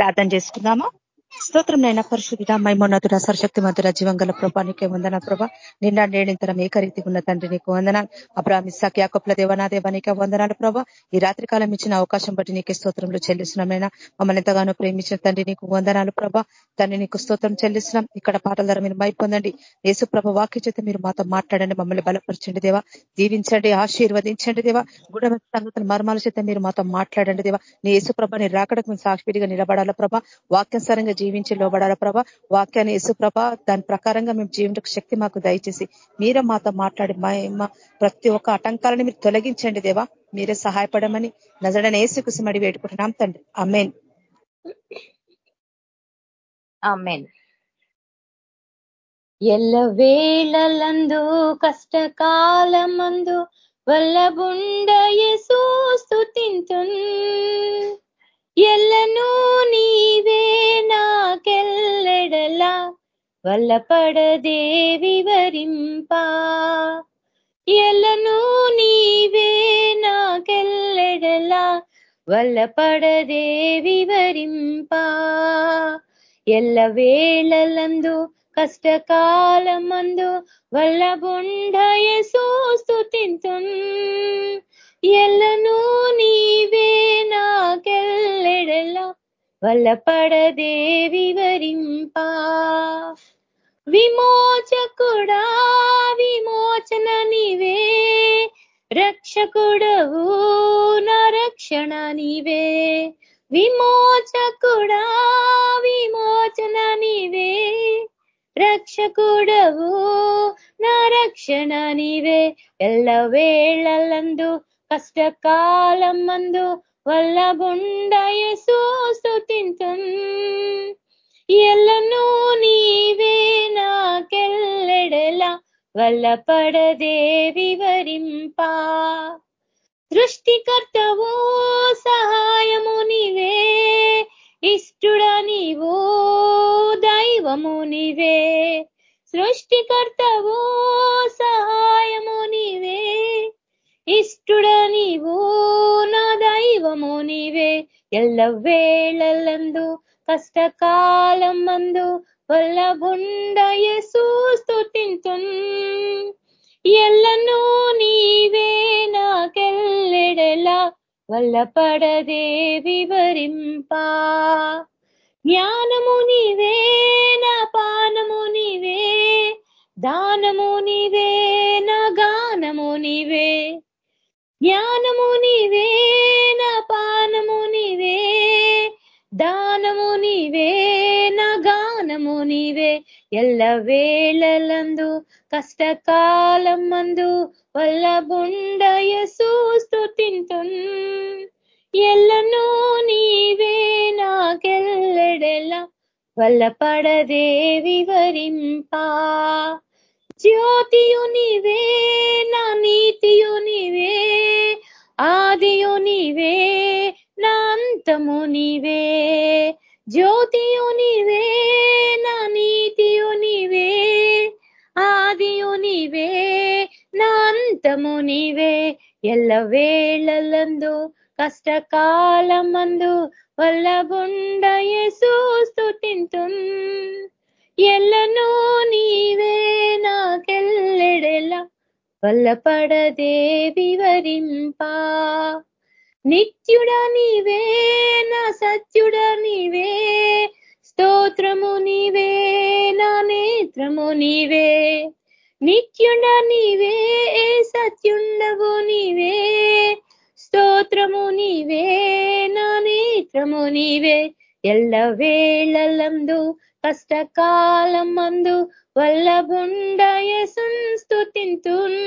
ప్రార్థన చేసుకుందామా? స్తోత్రం నైనా పరిశుద్ధ మైమోన్నతుడ సరశక్తి మంతుడ జీవంగల ప్రభా నీకే వందన ప్రభ. నిన్న నేడింతరం ఏకరీతి ఉన్న తండ్రి నీకు వందనాలు. అబ్రామి సఖ్యాకొప్ల దేవనా దేవ నీకే వందనాలు ప్రభా. ఈ రాత్రి కాలం ఇచ్చిన అవకాశం బట్టి నీకే స్తోత్రంలో చెల్లిస్తున్నామైనా మమ్మల్ని ఎంతగానో ప్రేమించిన తండ్రి నీకు వందనాలు ప్రభా. తండ్రి నీకు స్తోత్రం చెల్లిస్తున్నాం. ఇక్కడ పాటల ద్వారా మీరు మై పొందండి యేసు ప్రభ వాక్య చేత మీరు మాతో మాట్లాడండి. మమ్మల్ని బలపరచండి దేవా. దీవించండి ఆశీర్వదించండి దేవా. గుడ సంగతుల మర్మాల చేత మీరు మాతో మాట్లాడండి దేవా. నీ యేసు ప్రభ నీ రాకడకు సాక్షిడిగా నిలబడాల ప్రభా. వాక్యానుసారంగా జీవించి లోబడాల ప్రభా? వాక్యాన్ని యేసుప్రభ దాని ప్రకారంగా మేము జీవించకు శక్తి మాకు దయచేసి మీరే మాతో మాట్లాడి మా ప్రతి ఒక్క ఆటంకాలను మీరు తొలగించండి దేవా. మీరే సహాయపడమని నజడని ఏసుకుసమడి వేడుకుంటున్నాం తండ్రి. అమ్మేన్ అమ్మేన్ ఎల్ల వేళలందు కష్టకాలమందు వల్లబుండ యేసూస్తుతింతున్ ఎల్లను నీవే నాకెల్లెడలా? వల్లపడదే వివరింపా. ఎల్లను నీవే నాకెల్లెడలా? వల్లపడదే వివరింపా. ఎల్ల వేళలందు కష్టకాలమందు వల్లబుండయ సూస్తుతింతున్. ఎల్లను నీవే నాకెల్లెడలా వల్లపడదే వివరింపా విమోచకుడా విమోచన నీవే రక్షకుడవు నా రక్షణ నీవే విమోచకుడా విమోచన నీవే రక్షకుడవు నా రక్షణ నీవే ఎల్ల వేళలందు కష్టకాలం మందు వల్లబుండయ సూస్తుతింతున్ ఎల్లను నీవే నాకెల్లెడలా వల్లపడదే వివరింపా. సృష్టికర్తవు సహాయము నీవే ఇష్టుడ నీవు దైవము నీవే. సృష్టికర్తవు సహాయము నీవే ఇష్టుడ నీవు నా దైవము నీవే. ఎల్ల వేళలందు కష్టకాలం మందు వల్లబుండయ సూస్తుతింతున్ ఎల్లను నీవే నాకెల్లెడలా వల్లపడదే వివరింపా. జ్ఞానము నీవే నా పానము నీవే. దానము నీవే నా గానము నీవే. జ్ఞానము నీవే నా పానము నీవే దానము నీవే నా గానము నీవే ఎల్ల వేళలందు కష్టకాలం మందు వల్ల బుండయ సూస్తుతింతున్ ఎల్లను నీవే నాకెల్లెడెలా వల్ల పడదే వివరింపా జ్యోతియు నీవే నా నీతియు నీవే ఆదియు నీవే నా అంతము నీవే జ్యోతియు నీవే నా నీతియు నీవే ఆదియు నీవే నా అంతము నీవే ఎల్ల వేళలందు కష్టకాలం మందు వల్ల గుండయ సూస్తుతింతున్ ఎల్లను నీవే నాకెల్లెడెలా? వల్లపడదే వివరింపా నిత్యుడ నీవే నా సత్యుడ నీవే. స్తోత్రము నీవే నా నేత్రము నీవే. నిత్యుడ నీవే సత్యుండవు నీవే. స్తోత్రము నీవే నా నేత్రము నీవే. ఎల్ల వేళలందు కష్టకాలం మందు వల్లబుండయ సంస్తుతింతున్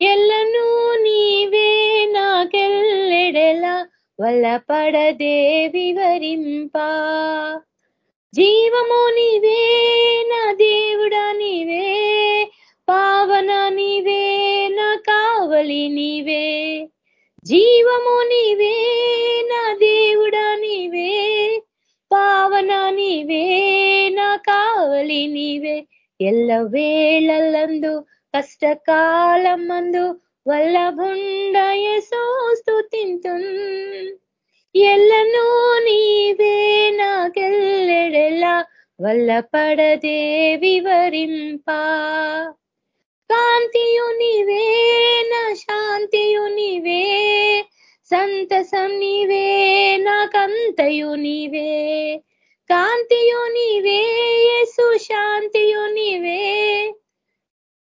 ఎల్లను నీవే నాకెల్లెడెలా వల్ల పడదే వివరింపా. జీవము నీవే నా దేవుడా నీవే పావన నీవే నా కావలి నీవే. జీవము నీవే నా దేవుడా నీవే భావన నీవే నా కావలి నీవే. ఎల్ల వేళలందు కష్టకాలం మందు వల్లభుండయ సోస్తుతింతున్ ఎల్లను నీవే వల్లపడదే వివరింపా. కాంతియు నీవే నా శాంతియు నీవే. సంతసం నీవే నాకంతయు నీవే కాంతియు నీవే యేసు శాంతియు నీవే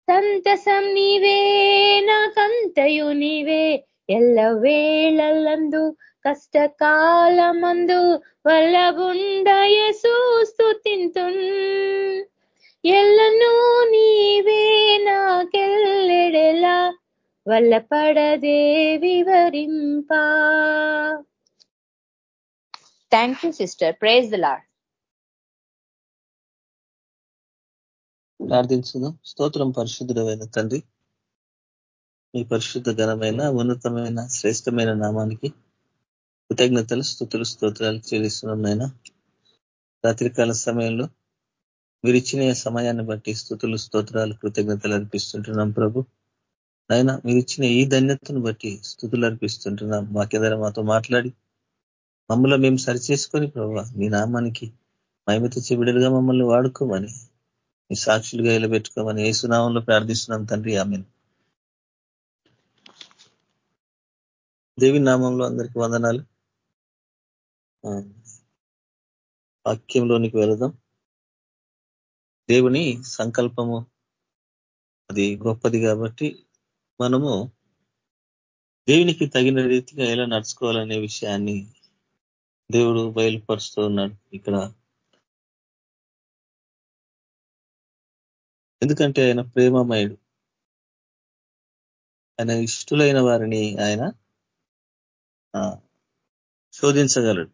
సంతసం నీవే నాకంతయు నీవే ఎల్ల వేళలందు కష్టకాలమందు వల్లగుండ యేసు స్తుతింతున్ ఎల్లను నీవే నాకెల్లెడెలా? వల్లపడదే వివరింపా. Thank you sister praise the Lord ప్రార్థించుదాం. స్తోత్రం పరిశుద్ధుడమైన తండ్రి. మీ పరిశుద్ధ ఘనమైన ఉన్నతమైన శ్రేష్టమైన నామానికి కృతజ్ఞతలు స్థుతులు స్తోత్రాలు చెల్లిస్తున్నాం నాయన. రాత్రికాల సమయంలో మీరు ఇచ్చిన సమయాన్ని బట్టి స్థుతులు స్తోత్రాలు కృతజ్ఞతలు అర్పిస్తుంటున్నాం ప్రభు. ఆయన మీరు ఇచ్చిన ఈ ధన్యతను బట్టి స్థుతులు అర్పిస్తుంటున్నాం. మాకేదైనా మాతో మాట్లాడి మమ్మల్ని మేము సరిచేసుకొని ప్రభు మీ నామానికి మైమత చెబిడలుగా మమ్మల్ని వాడుకోమని మీ సాక్షులుగా నిలబెట్టుకోమని ఏ సునామంలో ప్రార్థిస్తున్నాం తండ్రి. ఆమె దేవి నామంలో అందరికి వందనాలు. వాక్యంలోనికి వెళదాం. దేవుని సంకల్పము అది గొప్పది కాబట్టి మనము దేవునికి తగిన రీతిగా ఎలా నడుచుకోవాలనే విషయాన్ని దేవుడు బయలుపరుస్తూ ఉన్నాడు ఇక్కడ. ఎందుకంటే ఆయన ప్రేమమయుడు. ఆయన ఇష్టలైన వారిని ఆయన శోధించగలడు.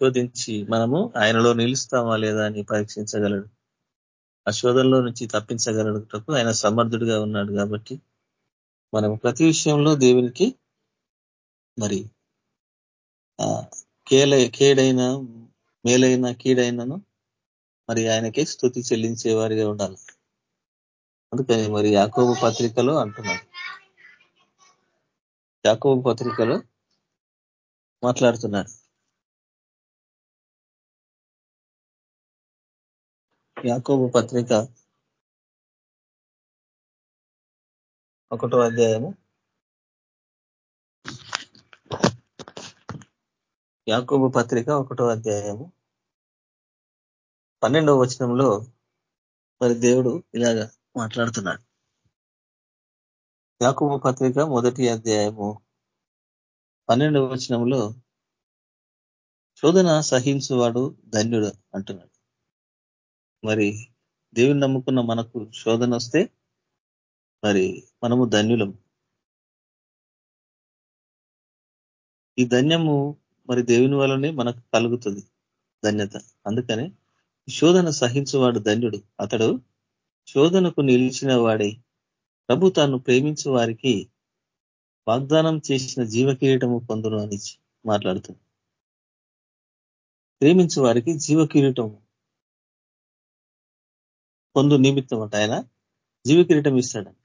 శోధించి మనము ఆయనలో నిలుస్తామా లేదా అని పరీక్షించగలడు. ఆ శోధనలో నుంచి తప్పించగలటకు ఆయన సమర్థుడిగా ఉన్నాడు కాబట్టి మనం ప్రతి విషయంలో దేవునికి మరి కేల కేడైనా మేలైన కీడైనను మరి ఆయనకే స్థుతి చెల్లించే వారిగా ఉండాలి. అందుకని మరి యాకోబు పత్రికలో అంటున్నారు యాకోబు పత్రికలో మాట్లాడుతున్నారు యాకోబు పత్రిక ఒకటో అధ్యాయము యాకోబు పత్రిక ఒకటో అధ్యాయము పన్నెండవ వచనంలో మరి దేవుడు ఇలాగా మాట్లాడుతున్నాడు. యాకోబు పత్రిక మొదటి అధ్యాయము పన్నెండవ వచనంలో శోధన సహించువాడు ధన్యుడు అంటున్నాడు. మరి దేవుని నమ్ముకున్న మనకు శోధన వస్తే మరి మనము ధన్యులం. ఈ ధన్యము మరి దేవుని వల్లనే మనకు కలుగుతుంది ధన్యత. అందుకనే శోధన సహించువాడు ధన్యుడు. అతడు శోధనకు నిలిచిన వాడే. ప్రభు తాను ప్రేమించు వారికి వాగ్దానం చేసిన జీవకిరీటము పొందును అని మాట్లాడుతుంది. ప్రేమించు వారికి జీవకిరీటము పొందు నిమిత్తం అంట. ఆయన జీవకిరీటం ఇస్తాడంట.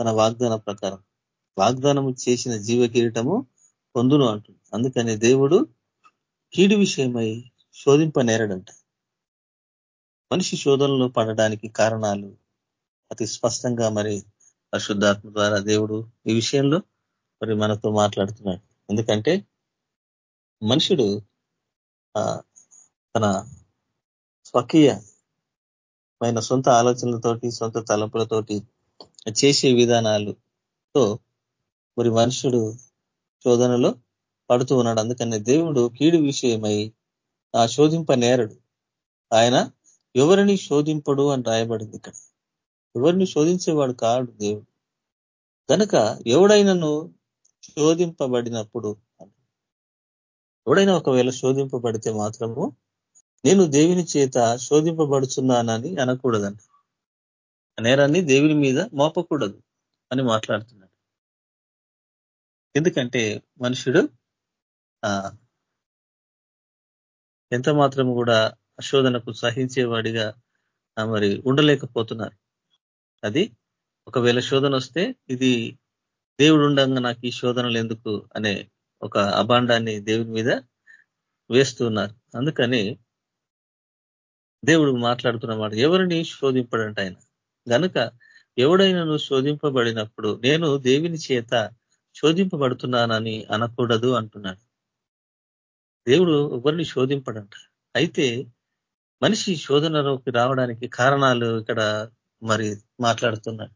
తన వాగ్దాన ప్రకారం. వాగ్దానం చేసిన జీవకిరీటము పొందును అంటుంది అందుకని దేవుడు కీడు విషయమై శోధింపనేరడంట. మనిషి శోధనలో పడడానికి కారణాలు అతి స్పష్టంగా మరి పరిశుద్ధాత్మ ద్వారా దేవుడు ఈ విషయంలో మరి మనతో మాట్లాడుతున్నాడు. ఎందుకంటే మనుషుడు తన స్వకీయమైన సొంత ఆలోచనలతోటి సొంత తలంపులతోటి చేసే విధానాలుతో మరి మనుషుడు శోధనలో పడుతూ ఉన్నాడు. అందుకనే దేవుడు కీడు విషయమై ఆ శోధింప నేరడు. ఆయన ఎవరిని శోధింపడు అని రాయబడింది ఇక్కడ. ఎవరిని శోధించేవాడు కాడు దేవుడు. కనుక ఎవడైనాను శోధింపబడినప్పుడు ఎవడైనా ఒకవేళ శోధింపబడితే మాత్రము నేను దేవుని చేత శోధింపబడుచున్నానని అనకూడదండి నేరాన్ని దేవుని మీద మోపకూడదు అని మాట్లాడుతున్నాడు. ఎందుకంటే మనుషుడు ఎంత మాత్రం కూడా అశోధనకు సహించేవాడిగా మరి ఉండలేకపోతున్నారు. అది ఒకవేళ శోధన వస్తే ఇది దేవుడు ఉండగా నాకు ఈ శోధనలు ఎందుకు అనే ఒక అభాండాన్ని దేవుని మీద వేస్తున్నారు అందుకని దేవుడు మాట్లాడుతున్నమాట ఎవరిని శోధింపడంట ఆయన? గనుక ఎవడైనా నువ్వు శోధింపబడినప్పుడు నేను దేవుని చేత శోధింపబడుతున్నానని అనకూడదు అంటున్నాడు. దేవుడు ఎవరిని శోధింపడంట? అయితే మనిషి శోధనలోకి రావడానికి కారణాలు ఇక్కడ మరి మాట్లాడుతున్నాడు.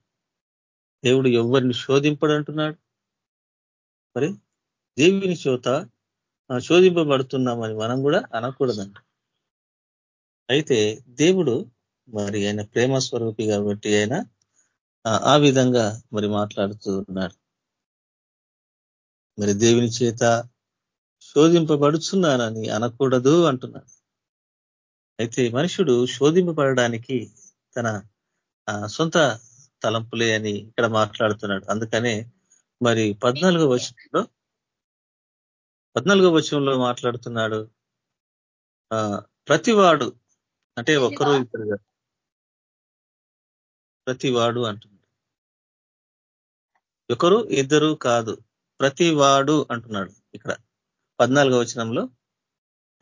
దేవుడు ఎవరిని శోధింపడంటున్నాడు? మరి దేవుని చోత శోధింపబడుతున్నామని మనం కూడా అనకూడదంట. అయితే దేవుడు మరి ఆయన ప్రేమ స్వరూపి కాబట్టి ఆయన ఆ విధంగా మరి మాట్లాడుతూ ఉన్నాడు మరి దేవుని చేత శోధింపబడుచున్నానని అనకూడదు అంటున్నాడు. అయితే మనుషుడు శోధింపబడడానికి తన సొంత తలంపులే అని ఇక్కడ మాట్లాడుతున్నాడు. అందుకనే మరి పద్నాలుగో వచనంలో పద్నాలుగో వచనంలో మాట్లాడుతున్నాడు ప్రతివాడు అంటే ఒక్కరూ ఇద్దరు ప్రతివాడు అంటున్నాడు. ఒకరు ఇద్దరు కాదు. ప్రతివాడు అంటున్నాడు ఇక్కడ. పద్నాలుగో వచనంలో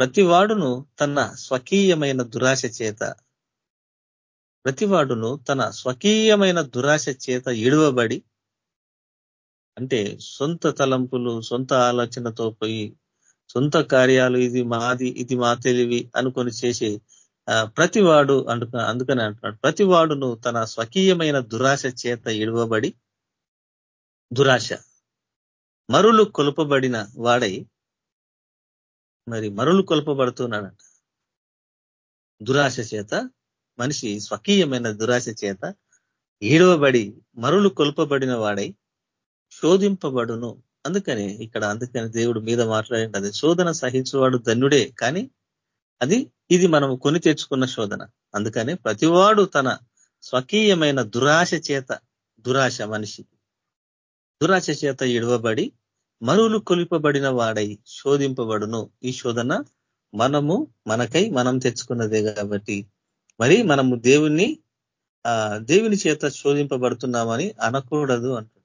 ప్రతివాడును తన స్వకీయమైన దురాశ చేత ప్రతివాడును తన స్వకీయమైన దురాశ చేత ఇడవబడి అంటే సొంత తలంపులు సొంత ఆలోచనతో పోయి సొంత కార్యాలు ఇది మాది ఇది మా తెలివి అనుకొని చేసి ప్రతివాడు అంటు అందుకని అంటున్నాడు. ప్రతివాడును తన స్వకీయమైన దురాశ చేత ఇడవబడి దురాశ. మరులు కొలుపబడిన వాడై మరి మరులు కొలుపబడుతున్నాడంట. దురాశ చేత మనిషి స్వకీయమైన దురాశ చేత ఈడవబడి మరులు కొలుపబడిన వాడై శోధింపబడును. అందుకని ఇక్కడ అందుకని దేవుడు మీద మాట్లాడండి. అది శోధన సహించేవాడు ధన్యుడే కానీ అది ఇది మనం కొని తెచ్చుకున్న శోధన. అందుకని ప్రతివాడు తన స్వకీయమైన దురాశ చేత దురాశ మనిషి దురాశ చేత ఇడవబడి మరువులు కొలిపబడిన వాడై శోధింపబడును. ఈ శోధన మనము మనకై మనం తెచ్చుకున్నదే కాబట్టి. మరి మనము దేవుణ్ణి ఆ దేవుని చేత శోధింపబడుతున్నామని అనకూడదు అంటు.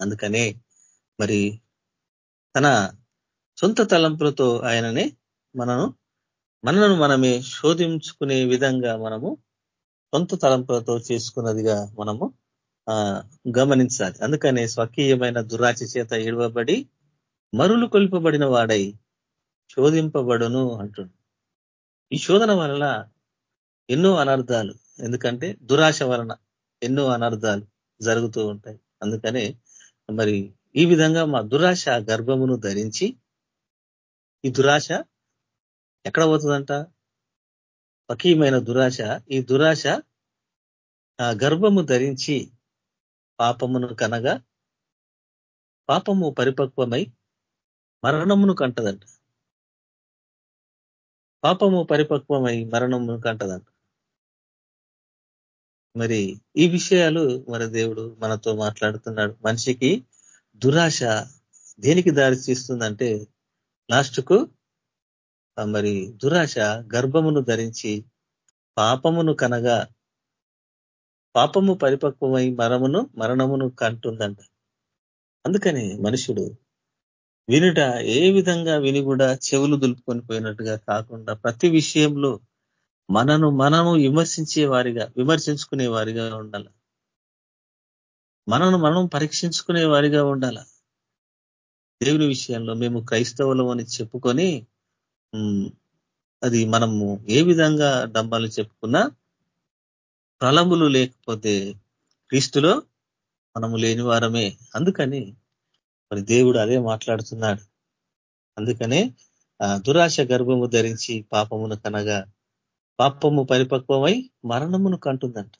అందుకనే మరి తన సొంత తలంపులతో ఆయననే మనను మనను మనమే శోధించుకునే విధంగా మనము సొంత తలంపులతో చేసుకున్నదిగా మనము గమనించాలి. అందుకనే స్వకీయమైన దురాచి చేత ఇడవబడి మరులు కొలిపబడిన వాడై శోధింపబడును అంటుండు. ఈ శోధన వలన ఎన్నో అనర్థాలు. ఎందుకంటే దురాశ వలన ఎన్నో అనర్థాలు జరుగుతూ ఉంటాయి. అందుకనే మరి ఈ విధంగా మా దురాశ గర్భమును ధరించి ఈ దురాశ ఎక్కడ పోతుందంట? పకీయమైన దురాశ. ఈ దురాశ గర్భము ధరించి పాపమును కనగా పాపము పరిపక్వమై మరణమును కంటదంట. పాపము పరిపక్వమై మరణమును కంటదంట. మరి ఈ విషయాలు మరి దేవుడు మనతో మాట్లాడుతున్నాడు. మనిషికి దురాశ దేనికి దారి తీస్తుందంటే లాస్ట్కు మరి దురాశ గర్భమును ధరించి పాపమును కనగా పాపము పరిపక్వమై మరమును మరణమును కంటుందంట. అందుకని మనుషుడు వినుట ఏ విధంగా విని కూడా చెవులు దులుపుకొని పోయినట్టుగా కాకుండా ప్రతి విషయంలో మనను మనము విమర్శించే వారిగా విమర్శించుకునే వారిగా ఉండాల. మనను మనం పరీక్షించుకునే వారిగా ఉండాల. దేవుని విషయంలో మేము క్రైస్తవులం అని చెప్పుకొని అది మనము ఏ విధంగా డంబాలు చెప్పుకున్నా ప్రలములు లేకపోతే క్రీస్తులో మనము లేని వారమే. అందుకని మరి దేవుడు అదే మాట్లాడుతున్నాడు. అందుకనే దురాశ గర్భము ధరించి పాపమును కనగా పాపము పరిపక్వమై మరణమును కంటుందంట.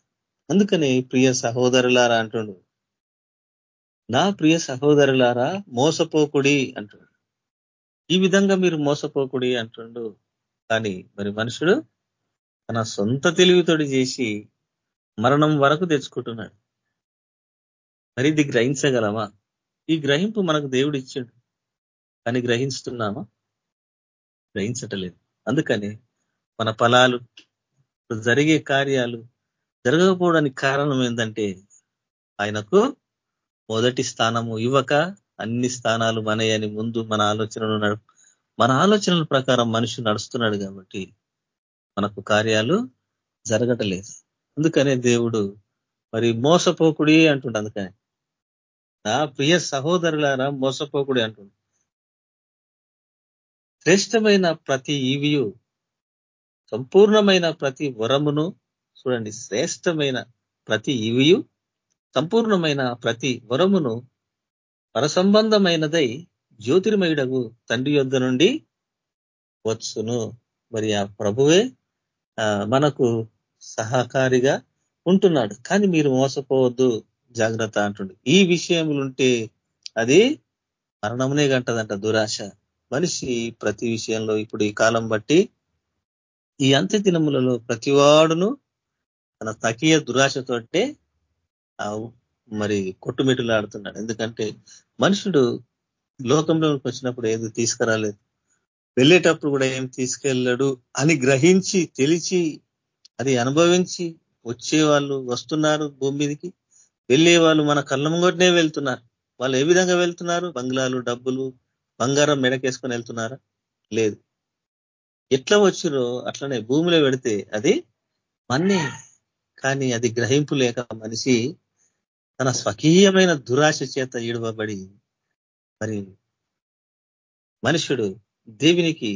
అందుకని ప్రియ సహోదరులారా అంటుండు నా ప్రియ సహోదరులారా మోసపోకుడి అంటుండు. ఈ విధంగా మీరు మోసపోకుడి అంటుండు. కానీ మరి మనుషుడు తన సొంత తెలివితోడి చేసి మరణం వరకు తెచ్చుకుంటున్నాడు. మరి ఇది గ్రహించగలమా? ఈ గ్రహింపు మనకు దేవుడు ఇచ్చాడు. కానీ గ్రహిస్తున్నామా గ్రహించటలేదు. అందుకని మన ఫలాలు జరిగే కార్యాలు జరగకపోవడానికి కారణం ఏంటంటే ఆయనకు మొదటి స్థానము ఇవ్వక అన్ని స్థానాలు మనయని ముందు మన ఆలోచనలు మన ఆలోచనల ప్రకారం మనిషి నడుస్తున్నాడు కాబట్టి మనకు కార్యాలు జరగటలేదు. అందుకనే దేవుడు మరి మోసపోకుడి అంటుండు అందుకని. నా ప్రియ సహోదరులారా మోసపోకుడి అంటుండు. శ్రేష్టమైన ప్రతి ఈవియు సంపూర్ణమైన ప్రతి వరమును చూడండి శ్రేష్టమైన ప్రతి ఇవియు సంపూర్ణమైన ప్రతి వరమును పరసంబంధమైనదై జ్యోతిర్మయుడకు తండ్రి యొద్ధ నుండి వచ్చును. మరి ఆ ప్రభువే మనకు సహకారిగా ఉంటున్నాడు. కానీ మీరు మోసపోవద్దు జాగ్రత్త అంటుండు. ఈ విషయములుంటే అది మరణమునే గంటదంట దురాశ. మనిషి ప్రతి విషయంలో ఇప్పుడు ఈ కాలం బట్టి ఈ అంత్య దినములలో ప్రతివాడును తన తకియ దురాశతోటే మరి కొట్టుమెట్టులాడుతున్నాడు ఎందుకంటే మనుషుడు లోకంలోకి వచ్చినప్పుడు ఏది తీసుకురాలేదు. వెళ్ళేటప్పుడు కూడా ఏం తీసుకెళ్ళడు అని గ్రహించి తెలిసి అది అనుభవించి వచ్చే వాళ్ళు వస్తున్నారు భూమి మీదకి వెళ్ళే వాళ్ళు మన కళ్ళ ముంగటినే వెళ్తున్నారు. వాళ్ళు ఏ విధంగా వెళ్తున్నారు? బంగ్లాలు డబ్బులు బంగారం మెడకేసుకొని వెళ్తున్నారా? లేదు. ఎట్లా వచ్చిరో అట్లనే భూమిలో పెడితే అది మన్నే. కానీ అది గ్రహింపు లేక మనిషి తన స్వకీయమైన దురాశ చేత ఈడవబడి మరి మనుషుడు దేవునికి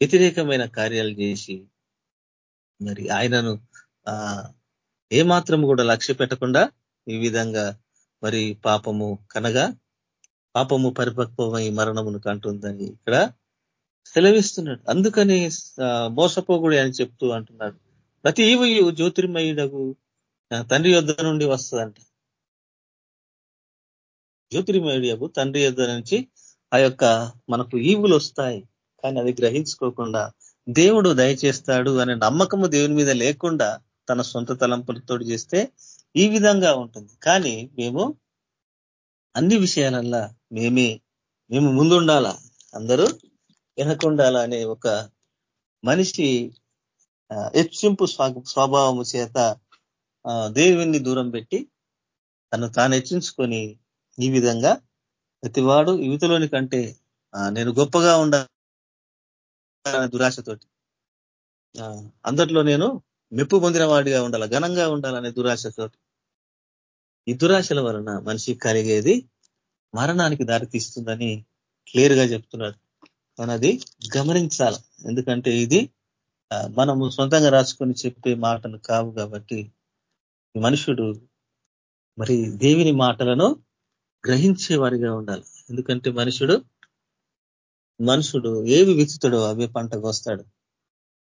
వ్యతిరేకమైన కార్యాలు చేసి మరి ఆయనను ఆ ఏమాత్రం కూడా లక్ష్య పెట్టకుండా ఈ విధంగా మరి పాపము కనగా పాపము పరిపక్వమై మరణమును కంటుందని ఇక్కడ సెలవిస్తున్నాడు. అందుకని మోసపోగుడి అని చెప్తూ అంటున్నాడు. ప్రతి ఈవయు జ్యోతిర్మయుడకు తండ్రి యొద్ధ నుండి వస్తుందంట. జ్యోతిర్మయుడు తండ్రి యొద్ధ నుంచి ఆ యొక్క మనకు ఈవులు వస్తాయి. కానీ అది గ్రహించుకోకుండా దేవుడు దయచేస్తాడు అనే నమ్మకము దేవుని మీద లేకుండా తన సొంత తలంపులతో చేస్తే ఈ విధంగా ఉంటుంది. కానీ మేము అన్ని విషయాలల్లా మేమే మేము ముందుండాలా? అందరూ వెనకుండాలా అనే ఒక మనిషి హెచ్చింపు స్వభావము చేత దేవుణ్ణి దూరం పెట్టి తను తాను హెచ్చించుకొని ఈ విధంగా ప్రతివాడు యువతలోని కంటే నేను గొప్పగా ఉండాలి దురాశతోటి. అందట్లో నేను మెప్పు పొందిన వాడిగా ఉండాలి ఘనంగా ఉండాలనే దురాశతోటి. ఈ దురాశల వలన మనిషి కలిగేది మరణానికి దారితీస్తుందని క్లియర్గా చెప్తున్నాడు. మనది గమనించాలి. ఎందుకంటే ఇది మనము సొంతంగా రాసుకొని చెప్పే మాటలు కావు కాబట్టి మనుషుడు మరి దేవిని మాటలను గ్రహించే వారిగా ఉండాలి. ఎందుకంటే మనుషుడు మనుషుడు ఏవి విచ్చుతాడో అవే పంటకు వస్తాడు.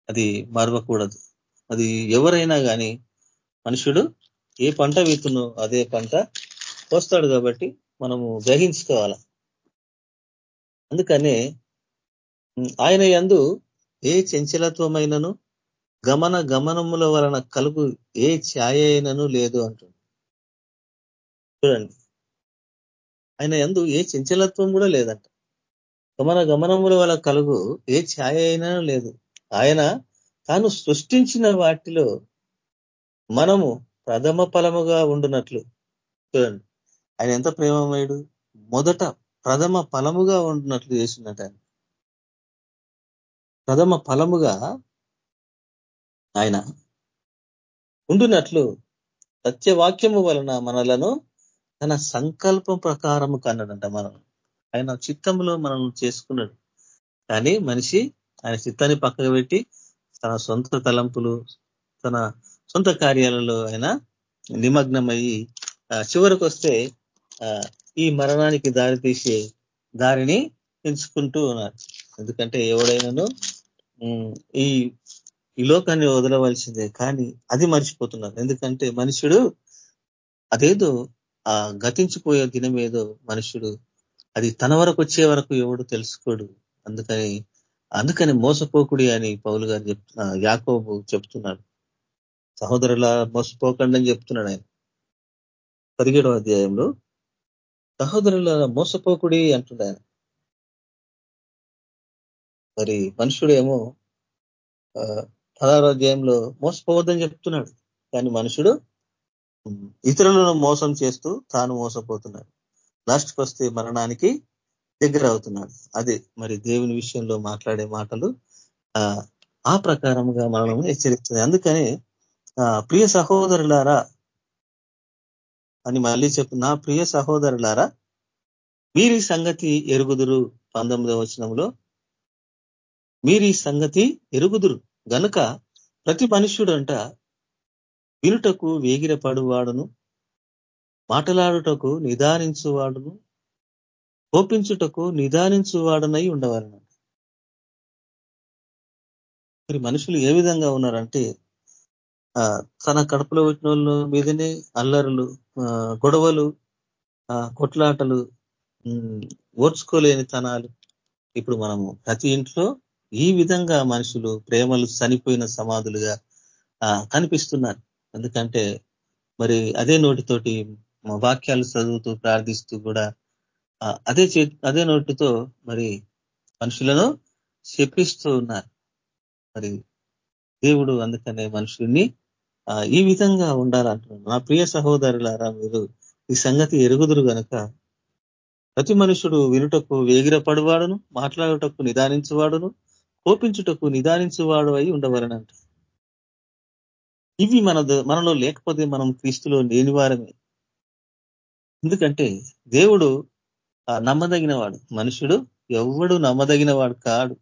అది మరవకూడదు. అది ఎవరైనా కానీ మనుషుడు ఏ పంట విత్తునో అదే పంట వస్తాడు కాబట్టి మనము గ్రహించుకోవాలి. అందుకనే ఆయన ఎందు ఏ చంచలత్వమైనను గమన గమనముల వలన కలుగు ఏ ఛాయ అయినను లేదు అంటుంది. చూడండి. ఆయన ఎందు ఏ చంచలత్వం కూడా లేదంట. గమన గమనముల వల్ల కలుగు ఏ ఛాయ అయినా లేదు. ఆయన తాను సృష్టించిన వాటిలో మనము ప్రథమ ఫలముగా ఉండునట్లు. చూడండి. ఆయన ఎంత ప్రేమమయుడు. మొదట ప్రథమ ఫలముగా ఉండునట్లు చేసినట్టు ఆయన. ప్రథమ ఫలముగా ఆయన ఉండునట్లు సత్యవాక్యము వలన మనలను తన సంకల్పం ప్రకారము కన్నడంట మనం. ఆయన చిత్తంలో మనం చేసుకున్నాడు. కానీ మనిషి ఆయన చిత్తాన్ని పక్కకు పెట్టి తన సొంత తలంపులు తన సొంత కార్యాలలో ఆయన నిమగ్నమయ్యి చివరికి వస్తే ఈ మరణానికి దారి తీసే దారిని ఎంచుకుంటూ ఉన్నారు. ఎందుకంటే ఎవడైనాను ఈ ఈ లోకాన్ని వదలవలసిందే కానీ అది మర్చిపోతున్నారు. ఎందుకంటే మనుషుడు అదేదో ఆ గతించిపోయే దినం ఏదో మనుషుడు అది తన వరకు వచ్చే వరకు ఎవడు తెలుసుకోడు. అందుకని అందుకని మోసపోకుడి అని పౌలు గారు చెప్తున్నా యాకోబు చెప్తున్నాడు. సహోదరుల మోసపోకండి అని చెప్తున్నాడు ఆయన. పదిహేడవ అధ్యాయంలో సహోదరుల మోసపోకుడి అంటున్నాడు ఆయన. మరి మనుషుడేమో పదహారో అధ్యాయంలో మోసపోవద్దని చెప్తున్నాడు. కానీ మనుషుడు ఇతరులను మోసం చేస్తూ తాను మోసపోతున్నాడు. లాస్ట్కి వస్తే మరణానికి దగ్గర అవుతున్నాడు అదే మరి దేవుని విషయంలో మాట్లాడే మాటలు ఆ ప్రకారంగా మనము హెచ్చరిస్తుంది. అందుకని ప్రియ సహోదరులారా అని మళ్ళీ చెప్పు నా ప్రియ సహోదరులారా మీరు సంగతి ఎరుగుదురు. పంతొమ్మిదవ వచనంలో మీరు సంగతి ఎరుగుదురు. గనుక ప్రతి మనుష్యుడంట వినుటకు వేగిరపడువాడును. మాటలాడుటకు నిదానించువాడును కోపించుటకు నిదానించువాడనై ఉండవాలను. మరి మనుషులు ఏ విధంగా ఉన్నారంటే తన కడుపులో వచ్చిన వాళ్ళ మీదనే అల్లరులు గొడవలు కొట్లాటలు ఓర్చుకోలేని తనాలు. ఇప్పుడు మనము ప్రతి ఇంట్లో ఈ విధంగా మనుషులు ప్రేమలు చనిపోయిన సమాధులుగా కనిపిస్తున్నారు. ఎందుకంటే మరి అదే నోటితోటి వాక్యాలు చదువుతూ ప్రార్థిస్తూ కూడా అదే అదే నోటితో మరి మనుషులను శపిస్తూ ఉన్నారు. మరి దేవుడు అందుకనే మనుషుల్ని ఈ విధంగా ఉండాలంటున్నాడు. నా ప్రియ సహోదరులారా మీరు ఈ సంగతి ఎరుగుదురు గనక ప్రతి మనుషుడు వినుటకు వేగిరపడువాడును మాట్లాడుటకు నిదానించువాడును కోపించుటకు నిదానించువాడు అయి ఉండవలనంట. ఇవి మన మనలో లేకపోతే మనం క్రీస్తులో లేని వారమే ఎందుకంటే దేవుడు నమ్మదగిన వాడు మనుషుడు ఎవడు నమ్మదగిన వాడు కాడు.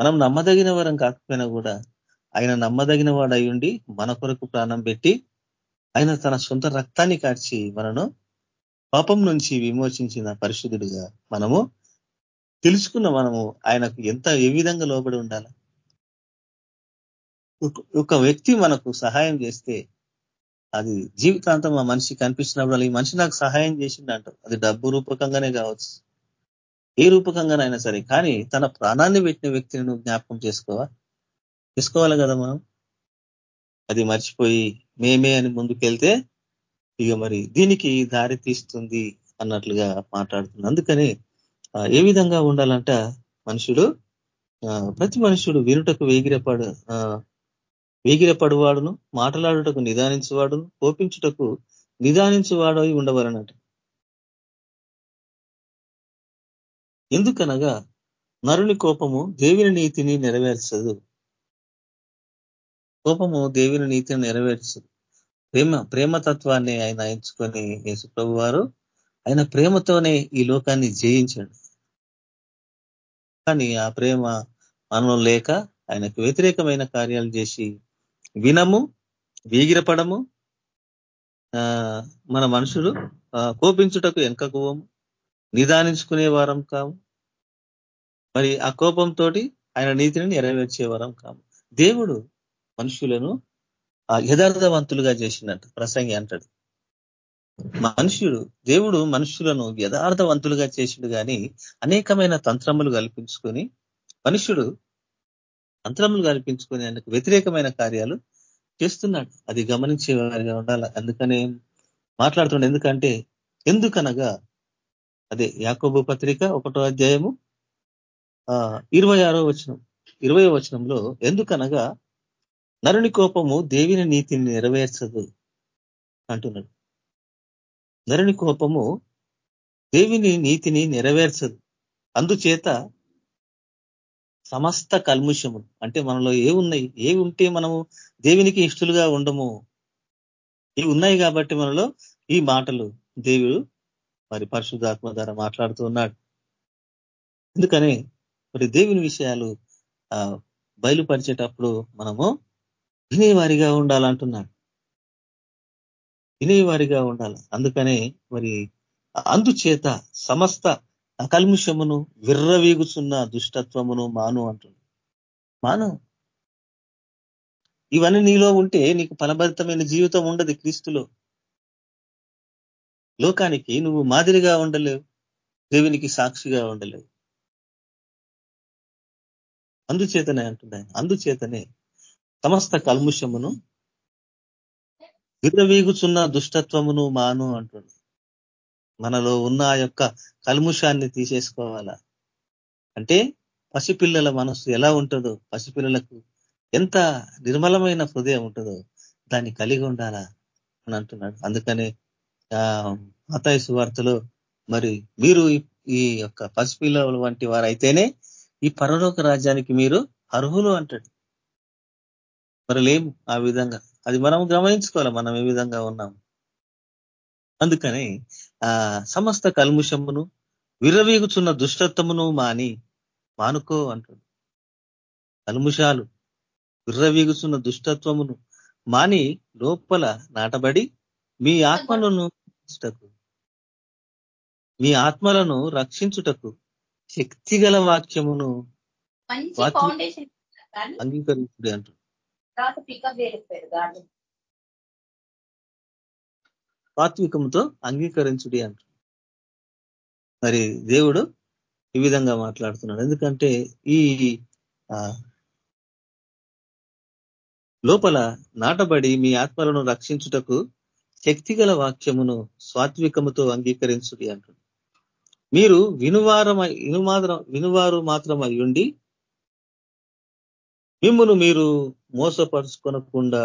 మనం నమ్మదగిన వారం కాకపోయినా కూడా ఆయన నమ్మదగిన వాడు అయ్యుండి మన కొరకు ప్రాణం పెట్టి ఆయన తన సొంత రక్తాన్ని కార్చి మనను పాపం నుంచి విమోచించిన పరిశుద్ధుడిగా మనము తెలుసుకున్న మనము ఆయనకు ఎంత ఏ విధంగా లోబడి ఉండాలి. ఒక వ్యక్తి మనకు సహాయం చేస్తే అది జీవితాంతం ఆ మనిషి కనిపించినప్పుడు ఈ మనిషి నాకు సహాయం చేసిందంట అది డబ్బు రూపకంగానే కావచ్చు. ఏ రూపకంగానైనా సరే కానీ తన ప్రాణాన్ని పెట్టిన వ్యక్తిని నువ్వు జ్ఞాపకం చేసుకోవా? చేసుకోవాలి కదా మనం. అది మర్చిపోయి మేమే అని ముందుకెళ్తే ఇక మరి దీనికి దారి తీస్తుంది అన్నట్లుగా మాట్లాడుతుంది. అందుకని ఏ విధంగా ఉండాలంట మనుషుడు ప్రతి మనుషుడు వినుటకు వేగిరపడు వేగిరపడువాడును మాట్లాడుటకు నిదానించువాడును కోపించుటకు నిదానించువాడు ఉండవలనట. ఎందుకనగా నరుని కోపము దేవుని నీతిని నెరవేర్చదు. కోపము దేవుని నీతిని నెరవేర్చదు. ప్రేమ ప్రేమతత్వాన్ని ఆయన ఎంచుకొని యేసుప్రభు వారు ఆయన ప్రేమతోనే ఈ లోకాన్ని జయించాడు. కానీ ఆ ప్రేమ మనలో లేక ఆయనకు వ్యతిరేకమైన కార్యాలు చేసి వినము వీగిరపడము మన మనుషులు కోపించుటకు ఎంకకువము నిదానించుకునే వారం కాము. మరి ఆ కోపంతో ఆయన నీతిని నెరవేర్చే వరం కాము. దేవుడు మనుషులను యథార్థవంతులుగా చేసిందంట ప్రసంగి అంటాడు. మనుషుడు దేవుడు మనుషులను యథార్థవంతులుగా చేసిండు కానీ అనేకమైన తంత్రములు కల్పించుకొని మనుషుడు అంతరములు కనిపించుకొని ఆయనకు వ్యతిరేకమైన కార్యాలు చేస్తున్నాడు. అది గమనించే వారిగా ఉండాలి. అందుకనే మాట్లాడుతుండే ఎందుకంటే ఎందుకనగా అదే యాకోబు పత్రిక ఒకటో అధ్యాయము ఇరవై ఆరో వచనం ఇరవై వచనంలో ఎందుకనగా నరుని కోపము దేవిని నీతిని నెరవేర్చదు అంటున్నాడు. నరుని కోపము దేవిని నీతిని నెరవేర్చదు. అందుచేత సమస్త కల్ముషము. అంటే మనలో ఏ ఉన్నాయి? ఏ ఉంటే మనము దేవునికి ఇష్టలుగా ఉండము? ఇవి ఉన్నాయి కాబట్టి మనలో ఈ మాటలు దేవుడు మరి పరిశుద్ధాత్మ ద్వారా మాట్లాడుతూ ఉన్నాడు. ఎందుకని? మరి దేవుని విషయాలు బయలుపరిచేటప్పుడు మనము వినేవారిగా ఉండాలంటున్నాడు. వినేవారిగా ఉండాలి. అందుకనే మరి అందుచేత సమస్త అకల్ముషమును విర్రవీగుచున్న దుష్టత్వమును మాను అంటుంది మాను. ఇవన్నీ నీలో ఉంటే నీకు ఫలభరితమైన జీవితం ఉండదు క్రీస్తులో. లోకానికి నువ్వు మాదిరిగా ఉండలేవు. దేవునికి సాక్షిగా ఉండలేవు. అందుచేతనే అంటున్నాయి అందుచేతనే సమస్త కల్ముషమును విరవీగుచున్న దుష్టత్వమును మాను అంటుంది మనలో ఉన్న ఆ యొక్క కల్ముషాన్ని తీసేసుకోవాలా? అంటే పసిపిల్లల మనసు ఎలా ఉంటుందో పసిపిల్లలకు ఎంత నిర్మలమైన హృదయం ఉంటుందో దాన్ని కలిగి ఉండాలా అని అంటున్నాడు. అందుకనే మతాయసు వార్తలో మరి మీరు ఈ యొక్క పసిపిల్లల వంటి వారైతేనే ఈ పరలోక రాజ్యానికి మీరు అర్హులు అంటాడు. మరి లేము ఆ విధంగా. అది మనం గమనించుకోవాలి మనం ఏ విధంగా ఉన్నాం అందుకని సమస్త కల్ముషమును విరవీగుచున్న దుష్టత్వమును మాని మానుకో అంటాడు. కల్ముషాలు విర్రవీగుచున్న దుష్టత్వమును మాని లోపల నాటబడి మీ ఆత్మలను మీ ఆత్మలను రక్షించుటకు శక్తిగల వాక్యమును అంగీకరించుడి అంటారు సాత్వికంతో అంగీకరించుడి అంటారు మరి దేవుడు ఈ విధంగా మాట్లాడుతున్నాడు. ఎందుకంటే ఈ లోపల నాటబడి మీ ఆత్మలను రక్షించుటకు శక్తిగల వాక్యమును సాత్వికముతో అంగీకరించుడి అంటుంది మీరు వినువారమై వినుమాత్రం వినువారు మాత్రం అయ్యుండి మిమ్మును మీరు మోసపరుచుకొనకుండా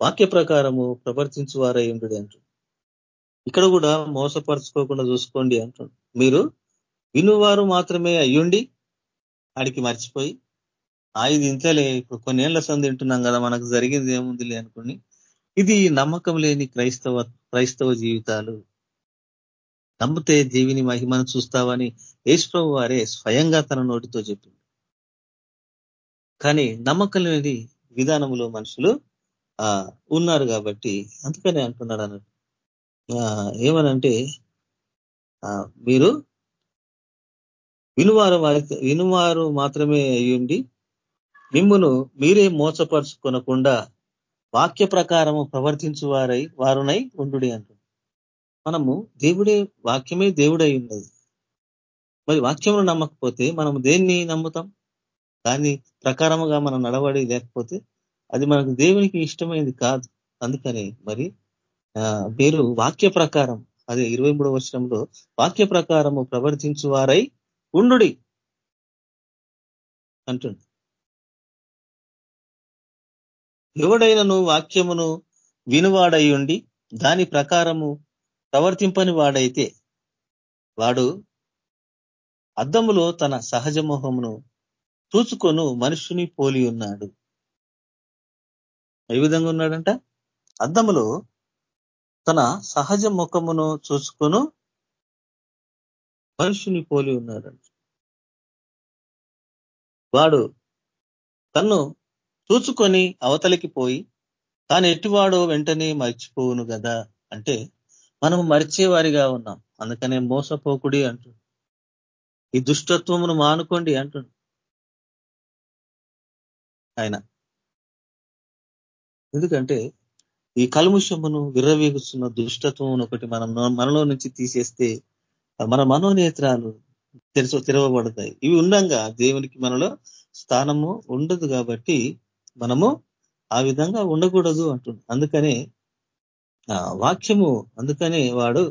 వాక్య ప్రకారము ప్రవర్తించువారై ఉండు అంటు ఇక్కడ కూడా మోసపరుచుకోకుండా చూసుకోండి అంటుండు మీరు వినువారు మాత్రమే అయ్యుండి ఆడికి మర్చిపోయి ఇది ఇంతలే ఇప్పుడు కొన్నేళ్ళ సంది వింటున్నాం కదా మనకు జరిగింది ఏముందిలే అనుకుని ఇది నమ్మకం లేని క్రైస్తవ క్రైస్తవ జీవితాలు. నమ్మితే జీవిని మహిమను చూస్తావని యేసుప్రభు వారే స్వయంగా తన నోటితో చెప్పింది కానీ నమ్మకం లేని విధానంలో మనుషులు ఉన్నారు కాబట్టి అందుకనే అంటున్నాడు అన్నట్టు. ఏమనంటే మీరు వినువారు వినువారు మాత్రమే అయ్యుండి మిమ్మును మీరే మోసపరుచుకొనకుండా వాక్య ప్రకారము ప్రవర్తించు వారై వారునై ఉండు అంటు. మనము దేవుడే వాక్యమే దేవుడై ఉన్నది. మరి వాక్యమును నమ్మకపోతే మనము దేన్ని నమ్ముతాం? దాని ప్రకారముగా మనం నడవడి లేకపోతే అది మనకు దేవునికి ఇష్టమైనది కాదు. అందుకని మరి మీరు వాక్య ప్రకారం అదే ఇరవై మూడవ వర్షంలో వాక్య ప్రకారము ప్రవర్తించు వారై ఉండు అంటుంది. ఎవడైనను వాక్యమును వినువాడై ఉండి దాని ప్రకారము ప్రవర్తింపని వాడైతే వాడు అద్దములో తన సహజ మొహమును చూచుకొను మనుషుని పోలి ఉన్నాడు ఏ విధంగా ఉన్నాడంట? అద్దములో తన సహజ ముఖమును చూసుకును మనుషుని పోలి ఉన్నాడంట. వాడు తన్ను చూచుకొని అవతలికి పోయి తాను ఎట్టివాడో వెంటనే మర్చిపోవును కదా అంటే మనం మరిచేవారిగా ఉన్నాం. అందుకనే మోసపోకుడి అంటు. ఈ దుష్టత్వమును మానుకోండి అంటుండు ఆయన ఎందుకంటే ఈ కల్ముషమును విర్రవీగుస్తున్న దుష్టత్వం ఒకటి మనం మనలో నుంచి తీసేస్తే మన మనోనేత్రాలు తెరచ తెరవబడతాయి. ఇవి ఉండంగా దేవునికి మనలో స్థానము ఉండదు కాబట్టి మనము ఆ విధంగా ఉండకూడదు అంటుంది అందుకనే వాక్యము అందుకనే వాడు